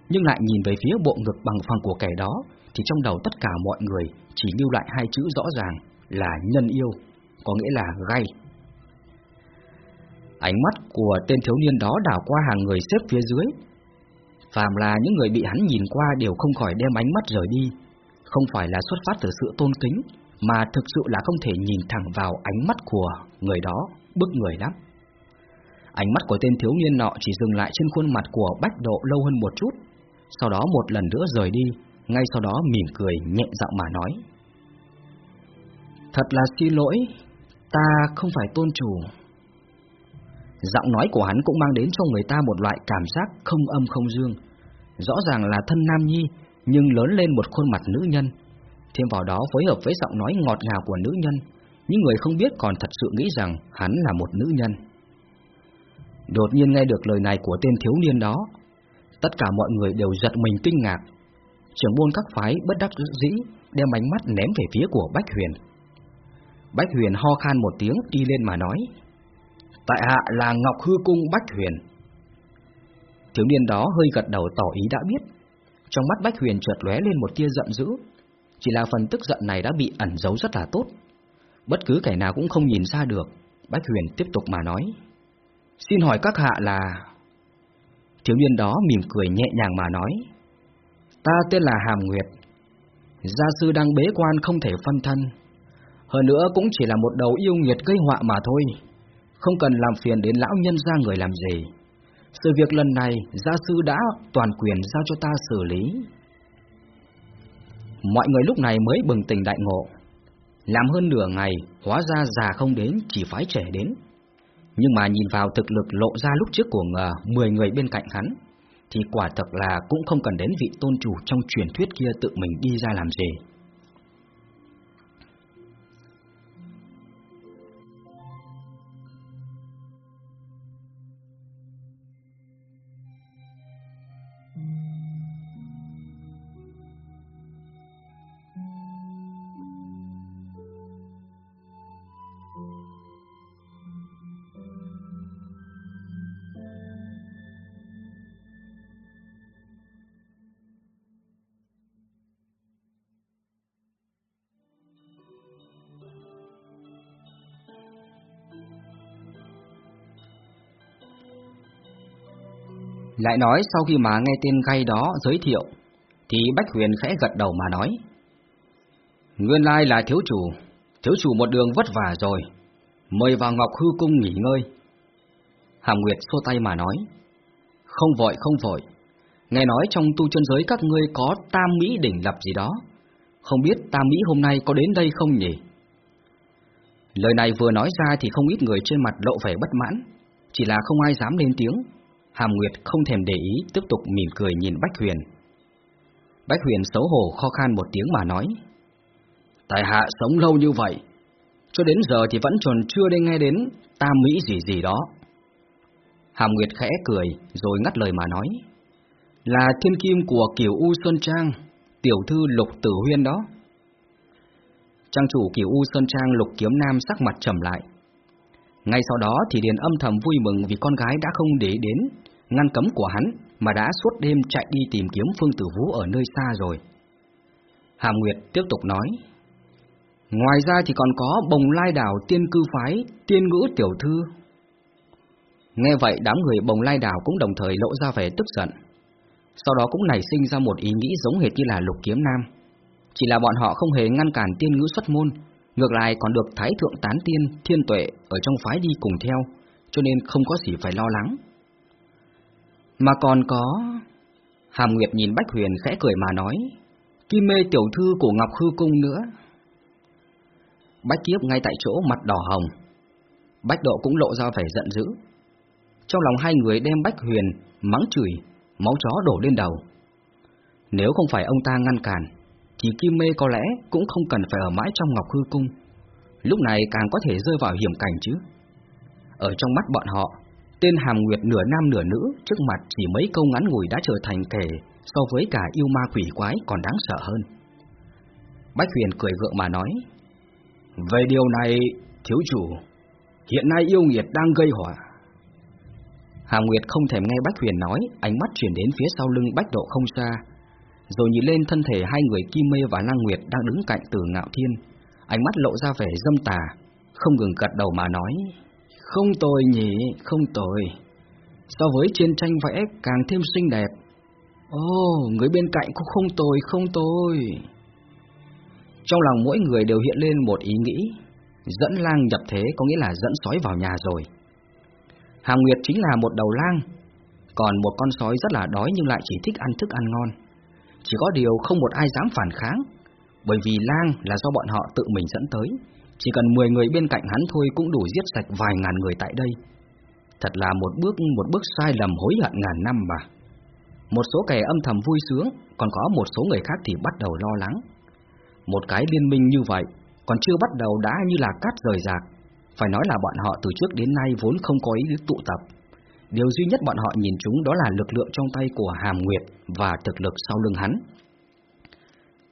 Nhưng lại nhìn về phía bộ ngực bằng phẳng của kẻ đó, thì trong đầu tất cả mọi người chỉ lưu lại hai chữ rõ ràng là nhân yêu, có nghĩa là gay. Ánh mắt của tên thiếu niên đó đảo qua hàng người xếp phía dưới. Phàm là những người bị hắn nhìn qua đều không khỏi đem ánh mắt rời đi, không phải là xuất phát từ sự tôn kính, mà thực sự là không thể nhìn thẳng vào ánh mắt của người đó, bức người lắm. Ánh mắt của tên thiếu niên nọ chỉ dừng lại trên khuôn mặt của Bách Độ lâu hơn một chút, sau đó một lần nữa rời đi, ngay sau đó mỉm cười nhẹ giọng mà nói. Thật là xin lỗi, ta không phải tôn chủ. Giọng nói của hắn cũng mang đến cho người ta một loại cảm giác không âm không dương. Rõ ràng là thân nam nhi, nhưng lớn lên một khuôn mặt nữ nhân. Thêm vào đó phối hợp với giọng nói ngọt ngào của nữ nhân, những người không biết còn thật sự nghĩ rằng hắn là một nữ nhân. Đột nhiên nghe được lời này của tên thiếu niên đó, tất cả mọi người đều giật mình kinh ngạc. Trưởng môn các phái bất đắc dĩ đem ánh mắt ném về phía của Bách Huyền. Bách Huyền ho khan một tiếng, đi lên mà nói, Tại hạ là Ngọc Hư Cung Bách Huyền. Thiếu niên đó hơi gật đầu tỏ ý đã biết. Trong mắt Bách Huyền chợt lóe lên một tia giận dữ. Chỉ là phần tức giận này đã bị ẩn giấu rất là tốt. Bất cứ kẻ nào cũng không nhìn ra được. Bách Huyền tiếp tục mà nói, Xin hỏi các hạ là... Thiếu niên đó mỉm cười nhẹ nhàng mà nói, Ta tên là Hàm Nguyệt. Gia sư đang bế quan không thể phân thân hơn nữa cũng chỉ là một đầu yêu nghiệt gây họa mà thôi. Không cần làm phiền đến lão nhân ra người làm gì. Sự việc lần này, gia sư đã toàn quyền giao cho ta xử lý. Mọi người lúc này mới bừng tỉnh đại ngộ. Làm hơn nửa ngày, Hóa ra già không đến, Chỉ phái trẻ đến. Nhưng mà nhìn vào thực lực lộ ra lúc trước của ngờ 10 người bên cạnh hắn, Thì quả thật là cũng không cần đến vị tôn chủ Trong truyền thuyết kia tự mình đi ra làm gì. Lại nói sau khi mà nghe tên gay đó giới thiệu, thì Bách Huyền khẽ gật đầu mà nói. Nguyên lai là thiếu chủ, thiếu chủ một đường vất vả rồi, mời vào Ngọc Hư Cung nghỉ ngơi. Hàm Nguyệt xô tay mà nói. Không vội, không vội, nghe nói trong tu chân giới các ngươi có tam mỹ đỉnh lập gì đó, Không biết Tam Mỹ hôm nay có đến đây không nhỉ? Lời này vừa nói ra thì không ít người trên mặt lộ vẻ bất mãn, chỉ là không ai dám lên tiếng. Hàm Nguyệt không thèm để ý, tiếp tục mỉm cười nhìn Bách Huyền. Bách Huyền xấu hổ kho khan một tiếng mà nói. Tài hạ sống lâu như vậy, cho đến giờ thì vẫn còn chưa đi nghe đến tam mỹ gì gì đó. Hàm Nguyệt khẽ cười, rồi ngắt lời mà nói. Là thiên kim của kiểu U Sơn Trang, tiểu thư Lục Tử Huyên đó. Trang chủ kiểu U Sơn Trang Lục Kiếm Nam sắc mặt trầm lại. Ngay sau đó thì Điền âm thầm vui mừng vì con gái đã không để đến, ngăn cấm của hắn, mà đã suốt đêm chạy đi tìm kiếm Phương Tử Vũ ở nơi xa rồi. Hàm Nguyệt tiếp tục nói. Ngoài ra thì còn có bồng lai đảo tiên cư phái, tiên ngữ tiểu thư. Nghe vậy đám người bồng lai đảo cũng đồng thời lộ ra vẻ tức giận. Sau đó cũng nảy sinh ra một ý nghĩ giống hệt như là lục kiếm nam. Chỉ là bọn họ không hề ngăn cản tiên ngữ xuất môn, ngược lại còn được Thái Thượng Tán Tiên, Thiên Tuệ ở trong phái đi cùng theo, cho nên không có gì phải lo lắng. Mà còn có... Hàm Nguyệt nhìn Bách Huyền khẽ cười mà nói, Kim mê tiểu thư của Ngọc Hư Cung nữa. Bách Kiếp ngay tại chỗ mặt đỏ hồng. Bách Độ cũng lộ ra vẻ giận dữ. Trong lòng hai người đem Bách Huyền mắng chửi, máu chó đổ lên đầu. Nếu không phải ông ta ngăn cản, thì Kim Mê có lẽ cũng không cần phải ở mãi trong Ngọc Hư Cung. Lúc này càng có thể rơi vào hiểm cảnh chứ. Ở trong mắt bọn họ, tên Hàm Nguyệt nửa nam nửa nữ trước mặt chỉ mấy câu ngắn ngủi đã trở thành kẻ so với cả yêu ma quỷ quái còn đáng sợ hơn. Bách Huyền cười gượng mà nói, về điều này, thiếu chủ, hiện nay yêu nghiệt đang gây hỏa. Hàm Nguyệt không thèm nghe Bách Huyền nói, ánh mắt chuyển đến phía sau lưng Bách Độ không xa, rồi nhìn lên thân thể hai người Kim Mê và Lang Nguyệt đang đứng cạnh Từ Ngạo Thiên, ánh mắt lộ ra vẻ dâm tà, không ngừng gật đầu mà nói: "Không tồi nhỉ, không tồi. So với chiến tranh vẽ càng thêm xinh đẹp. Ồ, oh, người bên cạnh cũng không tồi, không tồi." Trong lòng mỗi người đều hiện lên một ý nghĩ, dẫn lang nhập thế có nghĩa là dẫn sói vào nhà rồi. Hàng Nguyệt chính là một đầu lang, còn một con sói rất là đói nhưng lại chỉ thích ăn thức ăn ngon. Chỉ có điều không một ai dám phản kháng, bởi vì lang là do bọn họ tự mình dẫn tới, chỉ cần 10 người bên cạnh hắn thôi cũng đủ giết sạch vài ngàn người tại đây. Thật là một bước một bước sai lầm hối hận ngàn năm mà. Một số kẻ âm thầm vui sướng, còn có một số người khác thì bắt đầu lo lắng. Một cái liên minh như vậy, còn chưa bắt đầu đã như là cát rời rạc. Phải nói là bọn họ từ trước đến nay vốn không có ý tụ tập. Điều duy nhất bọn họ nhìn chúng đó là lực lượng trong tay của Hàm Nguyệt và thực lực sau lưng hắn.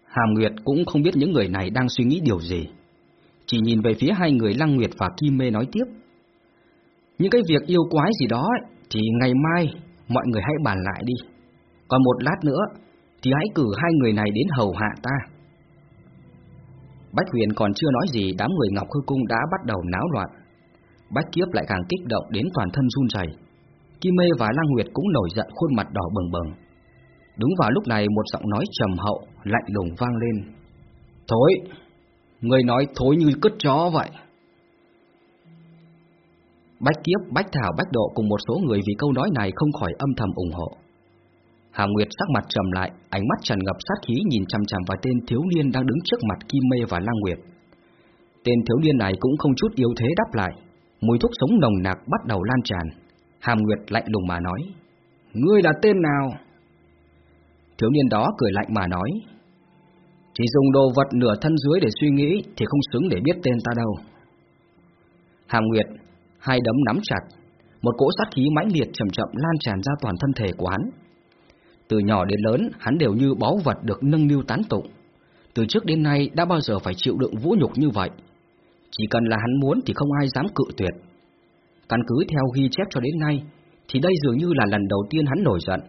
Hàm Nguyệt cũng không biết những người này đang suy nghĩ điều gì. Chỉ nhìn về phía hai người Lăng Nguyệt và Kim Mê nói tiếp. Những cái việc yêu quái gì đó thì ngày mai mọi người hãy bàn lại đi. Còn một lát nữa thì hãy cử hai người này đến hầu hạ ta. Bách Huyền còn chưa nói gì, đám người Ngọc Hư Cung đã bắt đầu náo loạn. Bách Kiếp lại càng kích động đến toàn thân run rẩy. Kim Mê và Lăng Nguyệt cũng nổi giận khuôn mặt đỏ bừng bừng. Đúng vào lúc này một giọng nói trầm hậu, lạnh lùng vang lên. Thôi Người nói thối như cứt chó vậy. Bách Kiếp, Bách Thảo, Bách Độ cùng một số người vì câu nói này không khỏi âm thầm ủng hộ. Hà Nguyệt sắc mặt trầm lại, ánh mắt tràn ngập sát khí nhìn chằm chằm vào tên thiếu niên đang đứng trước mặt Kim Mê và Lang Nguyệt. Tên thiếu niên này cũng không chút yếu thế đáp lại, mùi thuốc sống nồng nặc bắt đầu lan tràn. Hàm Nguyệt lạnh lùng mà nói, Ngươi là tên nào? Thiếu niên đó cười lạnh mà nói, chỉ dùng đồ vật nửa thân dưới để suy nghĩ thì không xứng để biết tên ta đâu. Hàm Nguyệt, hai đấm nắm chặt, một cỗ sát khí mãnh liệt chậm chậm lan tràn ra toàn thân thể của hắn. Từ nhỏ đến lớn, hắn đều như báu vật được nâng niu tán tụng. Từ trước đến nay đã bao giờ phải chịu đựng vũ nhục như vậy. Chỉ cần là hắn muốn thì không ai dám cự tuyệt. Căn cứ theo ghi chép cho đến nay, thì đây dường như là lần đầu tiên hắn nổi giận.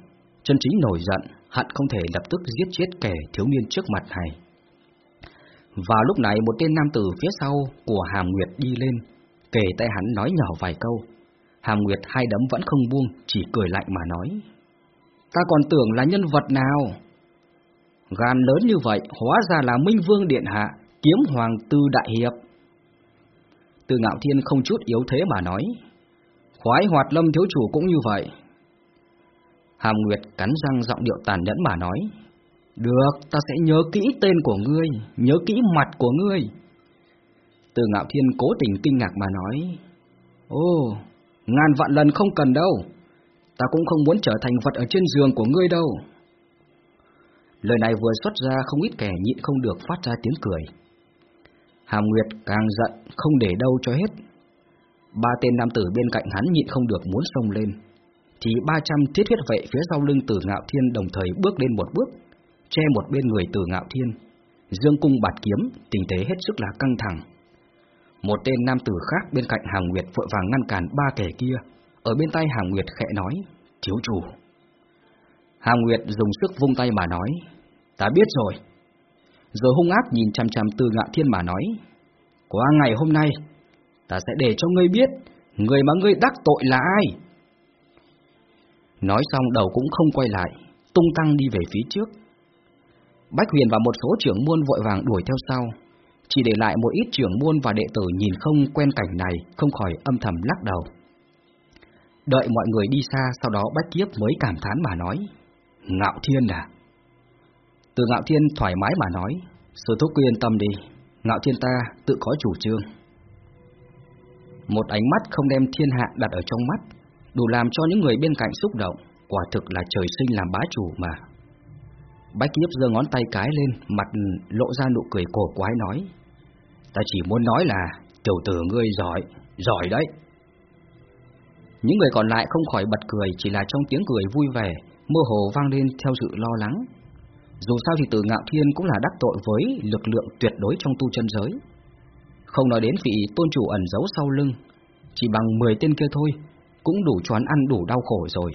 Chân chính nổi giận, hận không thể lập tức giết chết kẻ thiếu niên trước mặt này. Và lúc này một tên nam tử phía sau của Hàm Nguyệt đi lên, kể tay hắn nói nhỏ vài câu. Hàm Nguyệt hai đấm vẫn không buông, chỉ cười lạnh mà nói. Ta còn tưởng là nhân vật nào. Gan lớn như vậy, hóa ra là Minh Vương Điện Hạ, kiếm hoàng tư đại hiệp. Từ ngạo thiên không chút yếu thế mà nói. Khoái hoạt lâm thiếu chủ cũng như vậy. Hàm Nguyệt cắn răng giọng điệu tàn nhẫn mà nói. Được, ta sẽ nhớ kỹ tên của ngươi, nhớ kỹ mặt của ngươi. Từ ngạo thiên cố tình kinh ngạc mà nói, "Ô, ngàn vạn lần không cần đâu, ta cũng không muốn trở thành vật ở trên giường của ngươi đâu. Lời này vừa xuất ra không ít kẻ nhịn không được phát ra tiếng cười. Hàm Nguyệt càng giận, không để đâu cho hết. Ba tên nam tử bên cạnh hắn nhịn không được muốn xông lên. Thì 300 thiết huyết vệ phía sau lưng tử ngạo thiên đồng thời bước lên một bước, che một bên người tử ngạo thiên. Dương cung bạt kiếm, tình thế hết sức là căng thẳng. Một tên nam tử khác bên cạnh Hàng Nguyệt vội vàng ngăn cản ba kẻ kia. Ở bên tay Hàng Nguyệt khẽ nói, thiếu chủ. Hàng Nguyệt dùng sức vung tay mà nói, ta biết rồi. Rồi hung ác nhìn chằm chằm từ ngạo thiên mà nói, qua ngày hôm nay, ta sẽ để cho ngươi biết, người mà ngươi đắc tội là ai. Nói xong đầu cũng không quay lại, tung tăng đi về phía trước. Bách Huyền và một số trưởng môn vội vàng đuổi theo sau, chỉ để lại một ít trưởng môn và đệ tử nhìn không quen cảnh này, không khỏi âm thầm lắc đầu. Đợi mọi người đi xa, sau đó Bách Kiếp mới cảm thán mà nói, Ngạo Thiên à? Từ Ngạo Thiên thoải mái mà nói, Sư Thúc yên tâm đi, Ngạo Thiên ta tự có chủ trương. Một ánh mắt không đem thiên hạ đặt ở trong mắt, đủ làm cho những người bên cạnh xúc động, quả thực là trời sinh làm bá chủ mà. Bách Kiếp giơ ngón tay cái lên, mặt lộ ra nụ cười cổ quái nói, ta chỉ muốn nói là tiểu tử ngươi giỏi, giỏi đấy. Những người còn lại không khỏi bật cười, chỉ là trong tiếng cười vui vẻ, mơ hồ vang lên theo sự lo lắng. Dù sao thì từ ngạo thiên cũng là đắc tội với lực lượng tuyệt đối trong tu chân giới. Không nói đến vị tôn chủ ẩn giấu sau lưng, chỉ bằng 10 tên kia thôi, cũng đủ choán ăn đủ đau khổ rồi.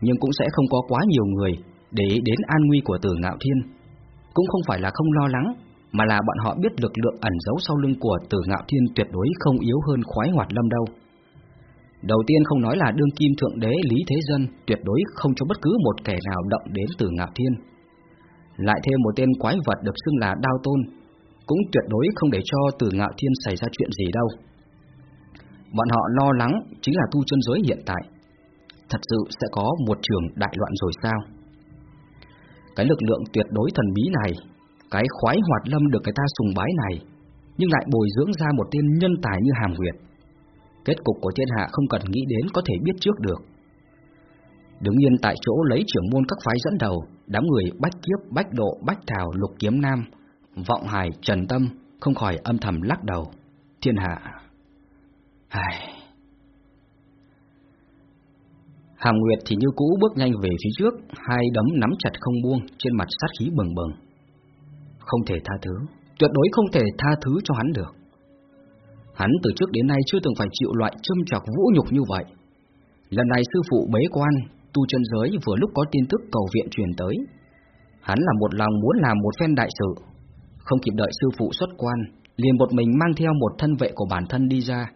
Nhưng cũng sẽ không có quá nhiều người để đến an nguy của tử ngạo thiên. Cũng không phải là không lo lắng, mà là bọn họ biết lực lượng ẩn giấu sau lưng của tử ngạo thiên tuyệt đối không yếu hơn khoái hoạt lâm đâu. Đầu tiên không nói là đương kim thượng đế Lý Thế Dân tuyệt đối không cho bất cứ một kẻ nào động đến tử ngạo thiên. Lại thêm một tên quái vật được xưng là đao tôn, cũng tuyệt đối không để cho tử ngạo thiên xảy ra chuyện gì đâu. Bọn họ lo lắng chính là tu chân giới hiện tại. Thật sự sẽ có một trường đại loạn rồi sao? Cái lực lượng tuyệt đối thần bí này, cái khoái hoạt lâm được người ta sùng bái này, nhưng lại bồi dưỡng ra một tên nhân tài như Hàm Nguyệt Kết cục của thiên hạ không cần nghĩ đến có thể biết trước được. Đứng yên tại chỗ lấy trưởng môn các phái dẫn đầu, đám người Bách Kiếp, Bách Độ, Bách Thảo, Lục Kiếm Nam, Vọng Hải, Trần Tâm không khỏi âm thầm lắc đầu. Thiên hạ... Ai... Hàm Nguyệt thì như cũ bước nhanh về phía trước, hai đấm nắm chặt không buông, trên mặt sát khí bừng bừng. Không thể tha thứ, tuyệt đối không thể tha thứ cho hắn được. Hắn từ trước đến nay chưa từng phải chịu loại châm chọc vũ nhục như vậy. Lần này sư phụ bế quan, tu chân giới vừa lúc có tin tức cầu viện truyền tới. Hắn là một lòng muốn làm một phen đại sự. Không kịp đợi sư phụ xuất quan, liền một mình mang theo một thân vệ của bản thân đi ra.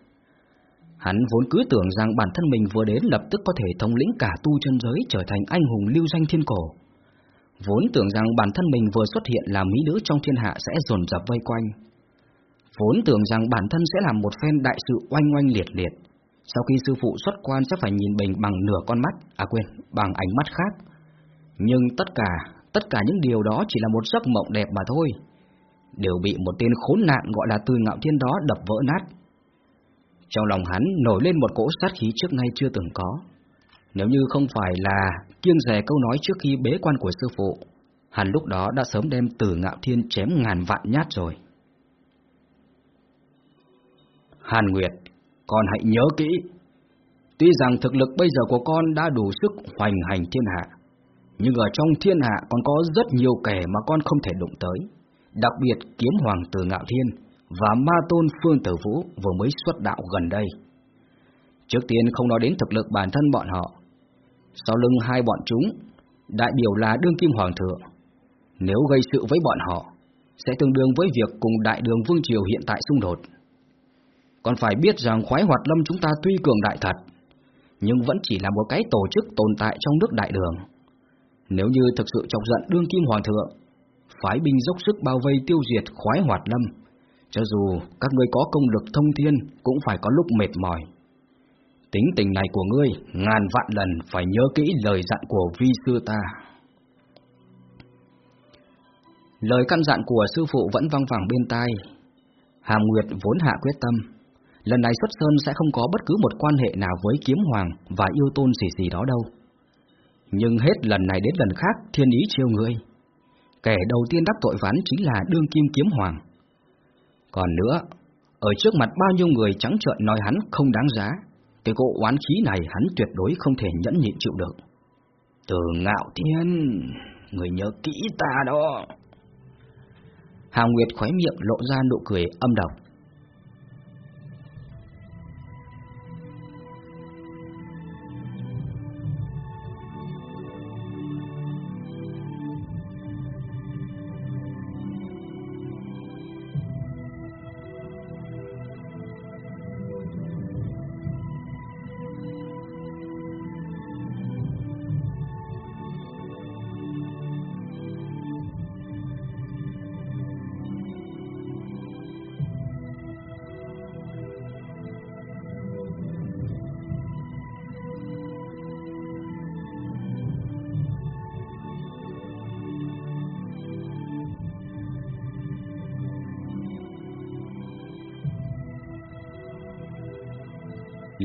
Hắn vốn cứ tưởng rằng bản thân mình vừa đến lập tức có thể thống lĩnh cả tu chân giới trở thành anh hùng lưu danh thiên cổ. Vốn tưởng rằng bản thân mình vừa xuất hiện là mỹ nữ trong thiên hạ sẽ dồn dập vây quanh Vốn tưởng rằng bản thân sẽ làm một phen đại sự oanh oanh liệt liệt. Sau khi sư phụ xuất quan sẽ phải nhìn bình bằng nửa con mắt, à quên, bằng ánh mắt khác. Nhưng tất cả, tất cả những điều đó chỉ là một giấc mộng đẹp mà thôi. Đều bị một tên khốn nạn gọi là từ ngạo thiên đó đập vỡ nát. Trong lòng hắn nổi lên một cỗ sát khí trước nay chưa từng có. Nếu như không phải là kiêng rè câu nói trước khi bế quan của sư phụ, hắn lúc đó đã sớm đem từ ngạo thiên chém ngàn vạn nhát rồi. Hàn Nguyệt, con hãy nhớ kỹ. Tuy rằng thực lực bây giờ của con đã đủ sức hoành hành thiên hạ, nhưng ở trong thiên hạ còn có rất nhiều kẻ mà con không thể đụng tới. Đặc biệt kiếm hoàng tử Ngạo Thiên và ma tôn Phương Tử Vũ vừa mới xuất đạo gần đây. Trước tiên không nói đến thực lực bản thân bọn họ. Sau lưng hai bọn chúng, đại biểu là đương kim hoàng thượng. Nếu gây sự với bọn họ, sẽ tương đương với việc cùng đại đường vương triều hiện tại xung đột. Còn phải biết rằng khoái hoạt lâm chúng ta tuy cường đại thật, nhưng vẫn chỉ là một cái tổ chức tồn tại trong nước đại đường. Nếu như thực sự chọc giận đương kim hoàng thượng, phái binh dốc sức bao vây tiêu diệt khoái hoạt lâm, cho dù các ngươi có công lực thông thiên cũng phải có lúc mệt mỏi. Tính tình này của ngươi ngàn vạn lần phải nhớ kỹ lời dặn của vi sư ta. Lời căn dặn của sư phụ vẫn vang vẳng bên tai. Hàm Nguyệt vốn hạ quyết tâm, lần này xuất sơn sẽ không có bất cứ một quan hệ nào với kiếm hoàng và yêu tôn gì gì đó đâu. Nhưng hết lần này đến lần khác thiên ý chiêu ngươi. Kẻ đầu tiên đắc tội ván chính là đương kim kiếm hoàng. Còn nữa, ở trước mặt bao nhiêu người trắng trợn nói hắn không đáng giá, cái cỗ oán khí này hắn tuyệt đối không thể nhẫn nhịn chịu được. Từ ngạo thiên, người nhớ kỹ ta đó. Hà Nguyệt khóe miệng lộ ra nụ cười âm độc.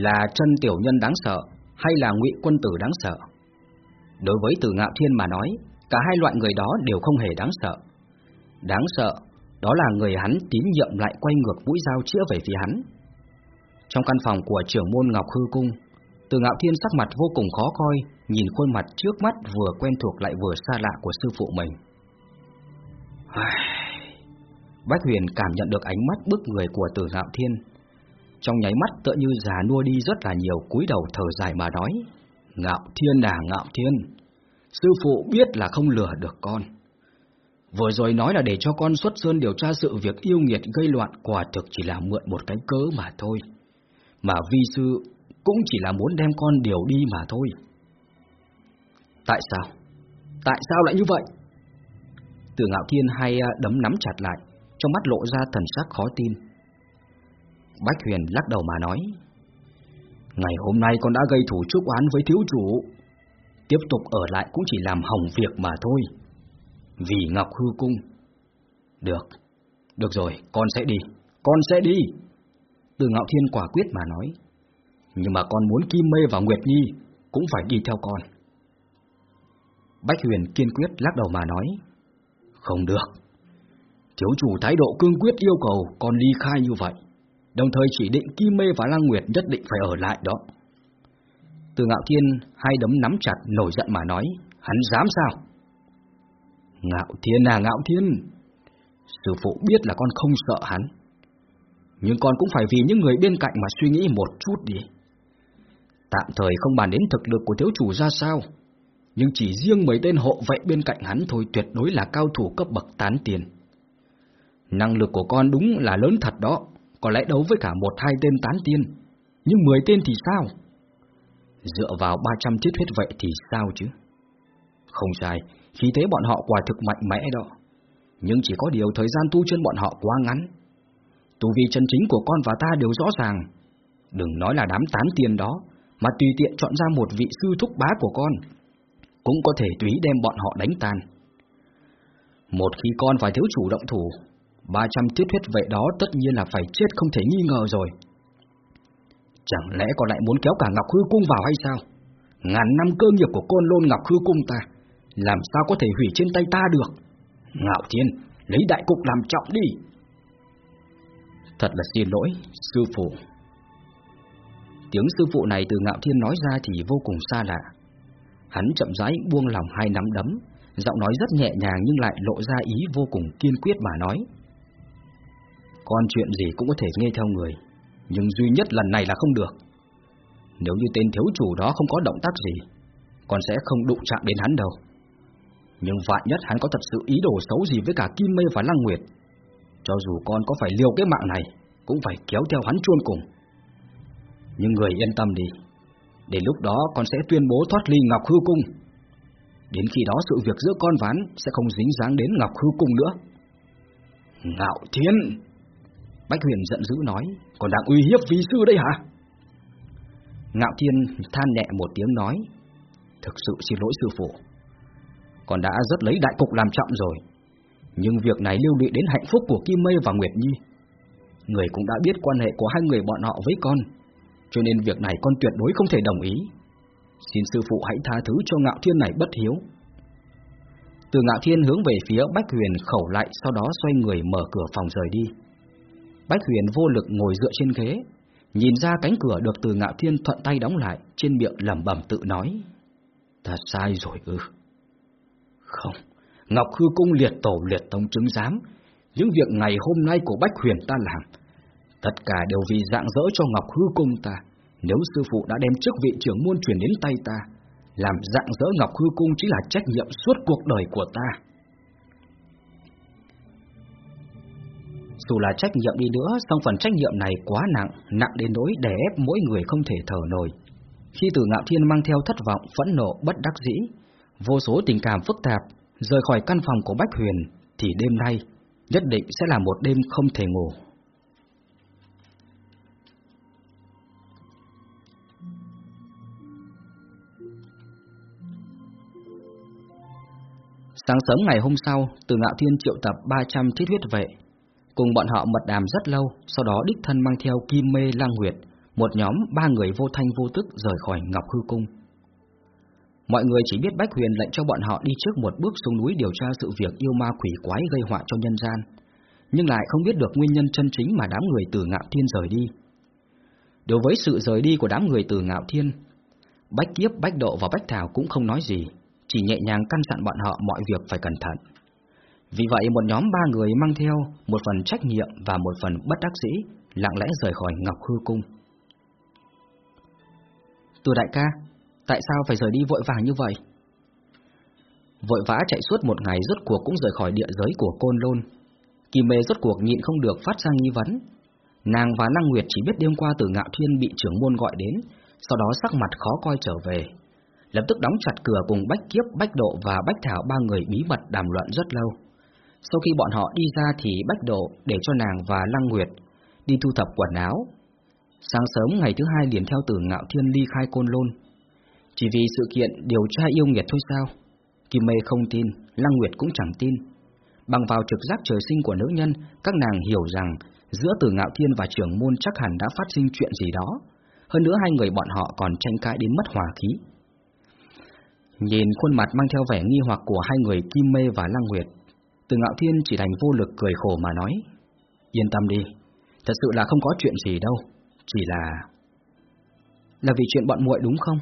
Là chân tiểu nhân đáng sợ hay là ngụy quân tử đáng sợ. Đối với Từ Ngạo Thiên mà nói, cả hai loại người đó đều không hề đáng sợ. Đáng sợ, đó là người hắn tín nhiệm lại quay ngược mũi dao chĩa về phía hắn. Trong căn phòng của trưởng môn Ngọc Hư Cung, Từ Ngạo Thiên sắc mặt vô cùng khó coi, nhìn khuôn mặt trước mắt vừa quen thuộc lại vừa xa lạ của sư phụ mình. Bách Huyền cảm nhận được ánh mắt bức người của Từ Ngạo Thiên, trong nháy mắt tựa như già nua đi rất là nhiều cúi đầu thở dài mà nói Ngạo thiên à ngạo thiên Sư phụ biết là không lừa được con Vừa rồi nói là để cho con xuất sơn điều tra sự việc yêu nghiệt gây loạn quả thực chỉ là mượn một cái cớ mà thôi. Mà vi sư cũng chỉ là muốn đem con điều đi mà thôi. Tại sao? Tại sao lại như vậy? Từ ngạo thiên hay à, đấm nắm chặt lại, trong mắt lộ ra thần sắc khó tin. Bách Huyền lắc đầu mà nói Ngày hôm nay con đã gây thủ chúc oán với thiếu chủ. Tiếp tục ở lại cũng chỉ làm hỏng việc mà thôi. Vì Ngọc Hư Cung. Được, được rồi, con sẽ đi. Con sẽ đi. Từ Ngạo Thiên quả quyết mà nói Nhưng mà con muốn Kim Mê và Nguyệt Nhi Cũng phải đi theo con. Bách Huyền kiên quyết lắc đầu mà nói Không được. Thiếu chủ thái độ cương quyết yêu cầu con ly khai như vậy đồng thời chỉ định Kim Mê và Lăng Nguyệt nhất định phải ở lại đó. Từ Ngạo Thiên hai đấm nắm chặt nổi giận mà nói, hắn dám sao? Ngạo Thiên à Ngạo Thiên, sư phụ biết là con không sợ hắn, nhưng con cũng phải vì những người bên cạnh mà suy nghĩ một chút đi. Tạm thời không bàn đến thực lực của thiếu chủ ra sao, nhưng chỉ riêng mấy tên hộ vệ bên cạnh hắn thôi tuyệt đối là cao thủ cấp bậc tán tiền. Năng lực của con đúng là lớn thật đó, có lẽ đấu với cả một hai tên tán tiên, nhưng mười tên thì sao? Dựa vào ba trăm chiếc huyết vậy thì sao chứ? Không sai, khí thế bọn họ quả thực mạnh mẽ đó. Nhưng chỉ có điều thời gian tu chân bọn họ quá ngắn. Tu vi chân chính của con và ta đều rõ ràng. Đừng nói là đám tán tiền đó, mà tùy tiện chọn ra một vị sư thúc bá của con, cũng có thể tùy đem bọn họ đánh tan. Một khi con phải thiếu chủ động thủ, 300 tiết huyết vệ đó tất nhiên là phải chết không thể nghi ngờ rồi. Chẳng lẽ còn lại muốn kéo cả Ngọc Hư Cung vào hay sao? Ngàn năm cơ nghiệp của côn lôn Ngọc Hư Cung ta, làm sao có thể hủy trên tay ta được? Ngạo Thiên, lấy đại cục làm trọng đi. Thật là xin lỗi, sư phụ. Tiếng sư phụ này từ Ngạo Thiên nói ra thì vô cùng xa lạ. Hắn chậm rãi buông lòng hai nắm đấm, giọng nói rất nhẹ nhàng nhưng lại lộ ra ý vô cùng kiên quyết mà nói. Con chuyện gì cũng có thể nghe theo người, Nhưng duy nhất lần này là không được. Nếu như tên thiếu chủ đó không có động tác gì, Con sẽ không đụng chạm đến hắn đâu. Nhưng vạn nhất hắn có thật sự ý đồ xấu gì với cả Kim Mê và Lăng Nguyệt, Cho dù con có phải liều cái mạng này, Cũng phải kéo theo hắn chuôn cùng. Nhưng người yên tâm đi, Đến lúc đó con sẽ tuyên bố thoát ly Ngọc Hư Cung. Đến khi đó sự việc giữa con ván Sẽ không dính dáng đến Ngọc Hư Cung nữa. Ngạo Thiên! Bách Huyền giận dữ nói, còn đang uy hiếp vi sư đây hả? Ngạo Thiên than nhẹ một tiếng nói, thực sự xin lỗi sư phụ. Còn đã rất lấy đại cục làm trọng rồi, Nhưng việc này lưu lụy đến hạnh phúc của Kim Mây và Nguyệt Nhi. Người cũng đã biết quan hệ của hai người bọn họ với con, cho nên việc này con tuyệt đối không thể đồng ý. Xin sư phụ hãy tha thứ cho Ngạo Thiên này bất hiếu. Từ Ngạo Thiên hướng về phía Bách Huyền khẩu lại, sau đó xoay người mở cửa phòng rời đi. Bách Huyền vô lực ngồi dựa trên ghế, nhìn ra cánh cửa được từ Ngạo Thiên thuận tay đóng lại, trên miệng lẩm bẩm tự nói: "Ta sai rồi ư?" Không, Ngọc Hư Cung liệt tổ liệt tông chứng giám, những việc ngày hôm nay của Bách Huyền ta làm, tất cả đều vì dạng dỡ cho Ngọc Hư Cung ta. Nếu sư phụ đã đem chức vị trưởng môn truyền đến tay ta, làm dạng dỡ Ngọc Hư Cung chỉ là trách nhiệm suốt cuộc đời của ta. Dù là trách nhiệm đi nữa, song phần trách nhiệm này quá nặng, nặng đến nỗi đè ép mỗi người không thể thở nổi. Khi từ ngạo thiên mang theo thất vọng, phẫn nộ, bất đắc dĩ, vô số tình cảm phức tạp, rời khỏi căn phòng của Bách Huyền, thì đêm nay nhất định sẽ là một đêm không thể ngủ. Sáng sớm ngày hôm sau, từ ngạo thiên triệu tập 300 thiết huyết vệ, cùng bọn họ mật đàm rất lâu, sau đó đích thân mang theo Kim Mê Lang Nguyệt, một nhóm ba người vô thanh vô tức rời khỏi Ngọc Hư Cung. Mọi người chỉ biết Bách Huyền lệnh cho bọn họ đi trước một bước xuống núi điều tra sự việc yêu ma quỷ quái gây họa cho nhân gian, nhưng lại không biết được nguyên nhân chân chính mà đám người từ Ngạo Thiên rời đi. Đối với sự rời đi của đám người từ Ngạo Thiên, Bách Kiếp, Bách Độ và Bách Thảo cũng không nói gì, chỉ nhẹ nhàng căn dặn bọn họ mọi việc phải cẩn thận. Vì vậy một nhóm ba người mang theo một phần trách nhiệm và một phần bất đắc dĩ, lặng lẽ rời khỏi Ngọc Hư Cung. Từ đại ca, tại sao phải rời đi vội vàng như vậy? Vội vã chạy suốt một ngày rốt cuộc cũng rời khỏi địa giới của Côn Lôn. Kỳ mê rốt cuộc nhịn không được phát ra nghi vấn. Nàng và Năng Nguyệt chỉ biết đêm qua từ Ngạo Thiên bị trưởng môn gọi đến, sau đó sắc mặt khó coi trở về. Lập tức đóng chặt cửa cùng Bách Kiếp, Bách Độ và Bách Thảo ba người bí mật đàm luận rất lâu. Sau khi bọn họ đi ra thì Bách Độ để cho nàng và Lăng Nguyệt đi thu thập quần áo. Sáng sớm ngày thứ hai liền theo tử Ngạo Thiên ly khai Côn Lôn. Chỉ vì sự kiện điều tra yêu nghiệt thôi sao? Kim Mê không tin, Lăng Nguyệt cũng chẳng tin. Bằng vào trực giác trời sinh của nữ nhân, các nàng hiểu rằng giữa Tử Ngạo Thiên và trưởng môn chắc hẳn đã phát sinh chuyện gì đó. Hơn nữa hai người bọn họ còn tranh cãi đến mất hòa khí. Nhìn khuôn mặt mang theo vẻ nghi hoặc của hai người Kim Mê và Lăng Nguyệt, từ ngạo thiên chỉ thành vô lực cười khổ mà nói Yên tâm đi Thật sự là không có chuyện gì đâu Chỉ là... Là vì chuyện bọn muội đúng không?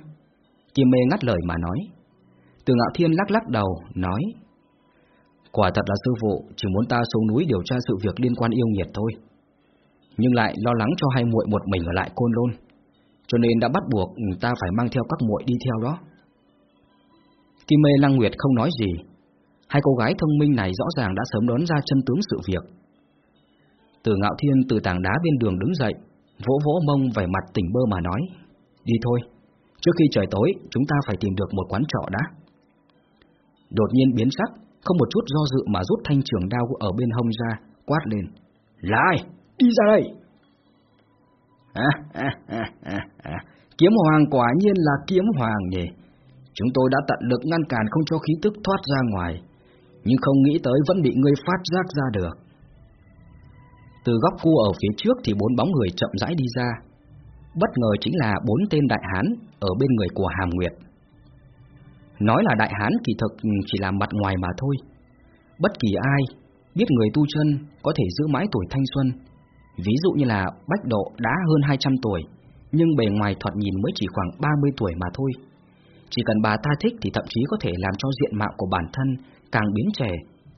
Kim mê ngắt lời mà nói. Từ ngạo thiên lắc lắc đầu, nói Quả thật là sư phụ Chỉ muốn ta xuống núi điều tra sự việc liên quan yêu nghiệt thôi. Nhưng lại lo lắng cho hai muội một mình ở lại côn lôn Cho nên đã bắt buộc ta phải mang theo các muội đi theo đó. Kim mê lăng nguyệt không nói gì Hai cô gái thông minh này rõ ràng đã sớm đón ra chân tướng sự việc. Từ ngạo thiên từ tảng đá bên đường đứng dậy, vỗ vỗ mông vẻ mặt tỉnh bơ mà nói, đi thôi, trước khi trời tối chúng ta phải tìm được một quán trọ đã. Đột nhiên biến sắc, không một chút do dự mà rút thanh trường đao ở bên hông ra, quát lên, là ai? Đi ra đây! À, à, à, à, à. Kiếm hoàng quả nhiên là kiếm hoàng nhỉ. Chúng tôi đã tận lực ngăn cản không cho khí tức thoát ra ngoài, nhưng không nghĩ tới vẫn bị ngươi phát giác ra được. Từ góc cua ở phía trước thì bốn bóng người chậm rãi đi ra. Bất ngờ chính là bốn tên đại hán ở bên người của Hàm Nguyệt. Nói là đại hán kỳ thực chỉ là mặt ngoài mà thôi. Bất kỳ ai biết người tu chân có thể giữ mãi tuổi thanh xuân. Ví dụ như là Bách Độ đã hơn 200 tuổi, nhưng bề ngoài thoạt nhìn mới chỉ khoảng 30 tuổi mà thôi. Chỉ cần bà ta thích thì thậm chí có thể làm cho diện mạo của bản thân càng biến trẻ,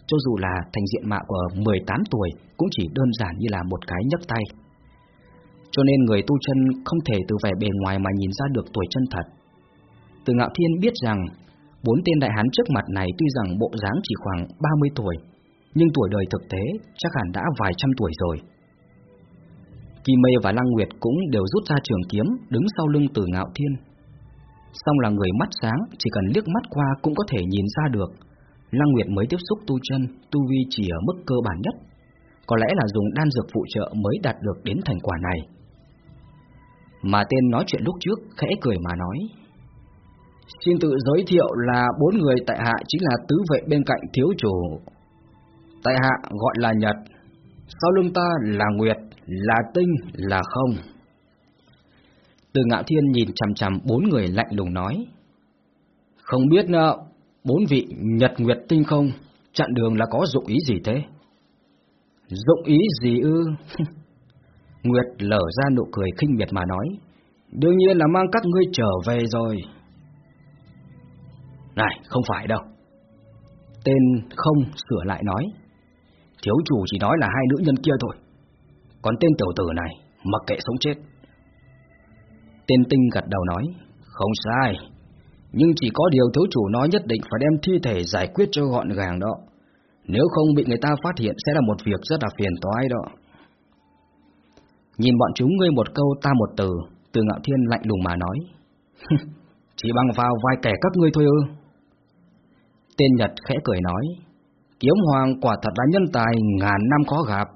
cho dù là thành diện mạo của 18 tuổi cũng chỉ đơn giản như là một cái nhấc tay. Cho nên người tu chân không thể từ vẻ bề ngoài mà nhìn ra được tuổi chân thật. Từ Ngạo Thiên biết rằng, bốn tên đại hán trước mặt này tuy rằng bộ dáng chỉ khoảng 30 tuổi, nhưng tuổi đời thực tế chắc hẳn đã vài trăm tuổi rồi. Kim Mê và Lăng Nguyệt cũng đều rút ra trường kiếm đứng sau lưng Từ Ngạo Thiên. Song là người mắt sáng, chỉ cần liếc mắt qua cũng có thể nhìn ra được Lăng Nguyệt mới tiếp xúc tu chân, tu vi chỉ ở mức cơ bản nhất. Có lẽ là dùng đan dược phụ trợ mới đạt được đến thành quả này. Mà tên nói chuyện lúc trước khẽ cười mà nói. Xin tự giới thiệu là bốn người tại hạ chính là tứ vệ bên cạnh thiếu chủ. Tại hạ gọi là Nhật, sau lưng ta là Nguyệt, là Tinh, là Không. Từ ngạo thiên nhìn chằm chằm bốn người lạnh lùng nói. Không biết ờ, bốn vị Nhật Nguyệt Tinh không, chặn đường là có dụng ý gì thế? Dụng ý gì ư? Nguyệt lở ra nụ cười khinh miệt mà nói. Đương nhiên là mang các ngươi trở về rồi. Này, không phải đâu. Tên không sửa lại nói. Thiếu chủ chỉ nói là hai nữ nhân kia thôi. Còn tên tiểu tử này, mặc kệ sống chết. Tên tinh gật đầu nói, không sai. Nhưng chỉ có điều thiếu chủ nói nhất định phải đem thi thể giải quyết cho gọn gàng đó. Nếu không bị người ta phát hiện sẽ là một việc rất là phiền toái đó. Nhìn bọn chúng ngươi một câu ta một từ, từ ngạo thiên lạnh lùng mà nói. chỉ bằng vào vai kẻ các ngươi thôi ư. Tên Nhật khẽ cười nói. Kiếm Hoàng quả thật là nhân tài ngàn năm khó gặp.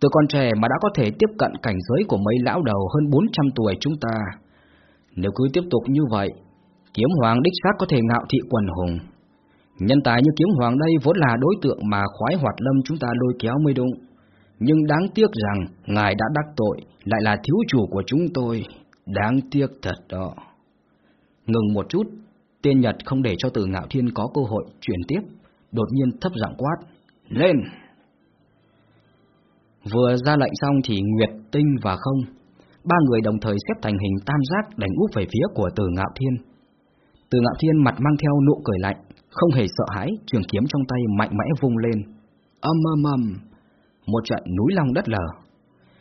Từ con trẻ mà đã có thể tiếp cận cảnh giới của mấy lão đầu hơn 400 tuổi chúng ta. Nếu cứ tiếp tục như vậy, Kiếm Hoàng đích xác có thể ngạo thị quần hùng. Nhân tài như Kiếm Hoàng đây vốn là đối tượng mà khoái hoạt lâm chúng ta lôi kéo mới đúng. Nhưng đáng tiếc rằng ngài đã đắc tội, lại là thiếu chủ của chúng tôi. Đáng tiếc thật đó. Ngừng một chút, tên Nhật không để cho từ ngạo thiên có cơ hội chuyển tiếp, đột nhiên thấp giọng quát. Lên! Vừa ra lệnh xong thì Nguyệt, Tinh và Không, ba người đồng thời xếp thành hình tam giác đánh úp về phía của từ ngạo thiên. Từ ngạo thiên mặt mang theo nụ cười lạnh, không hề sợ hãi, trường kiếm trong tay mạnh mẽ vung lên. Âm âm âm, một trận núi long đất lở.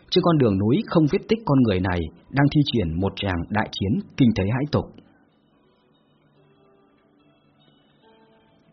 Trên con đường núi không viết tích con người này đang thi triển một tràng đại chiến kinh thế hãi tục.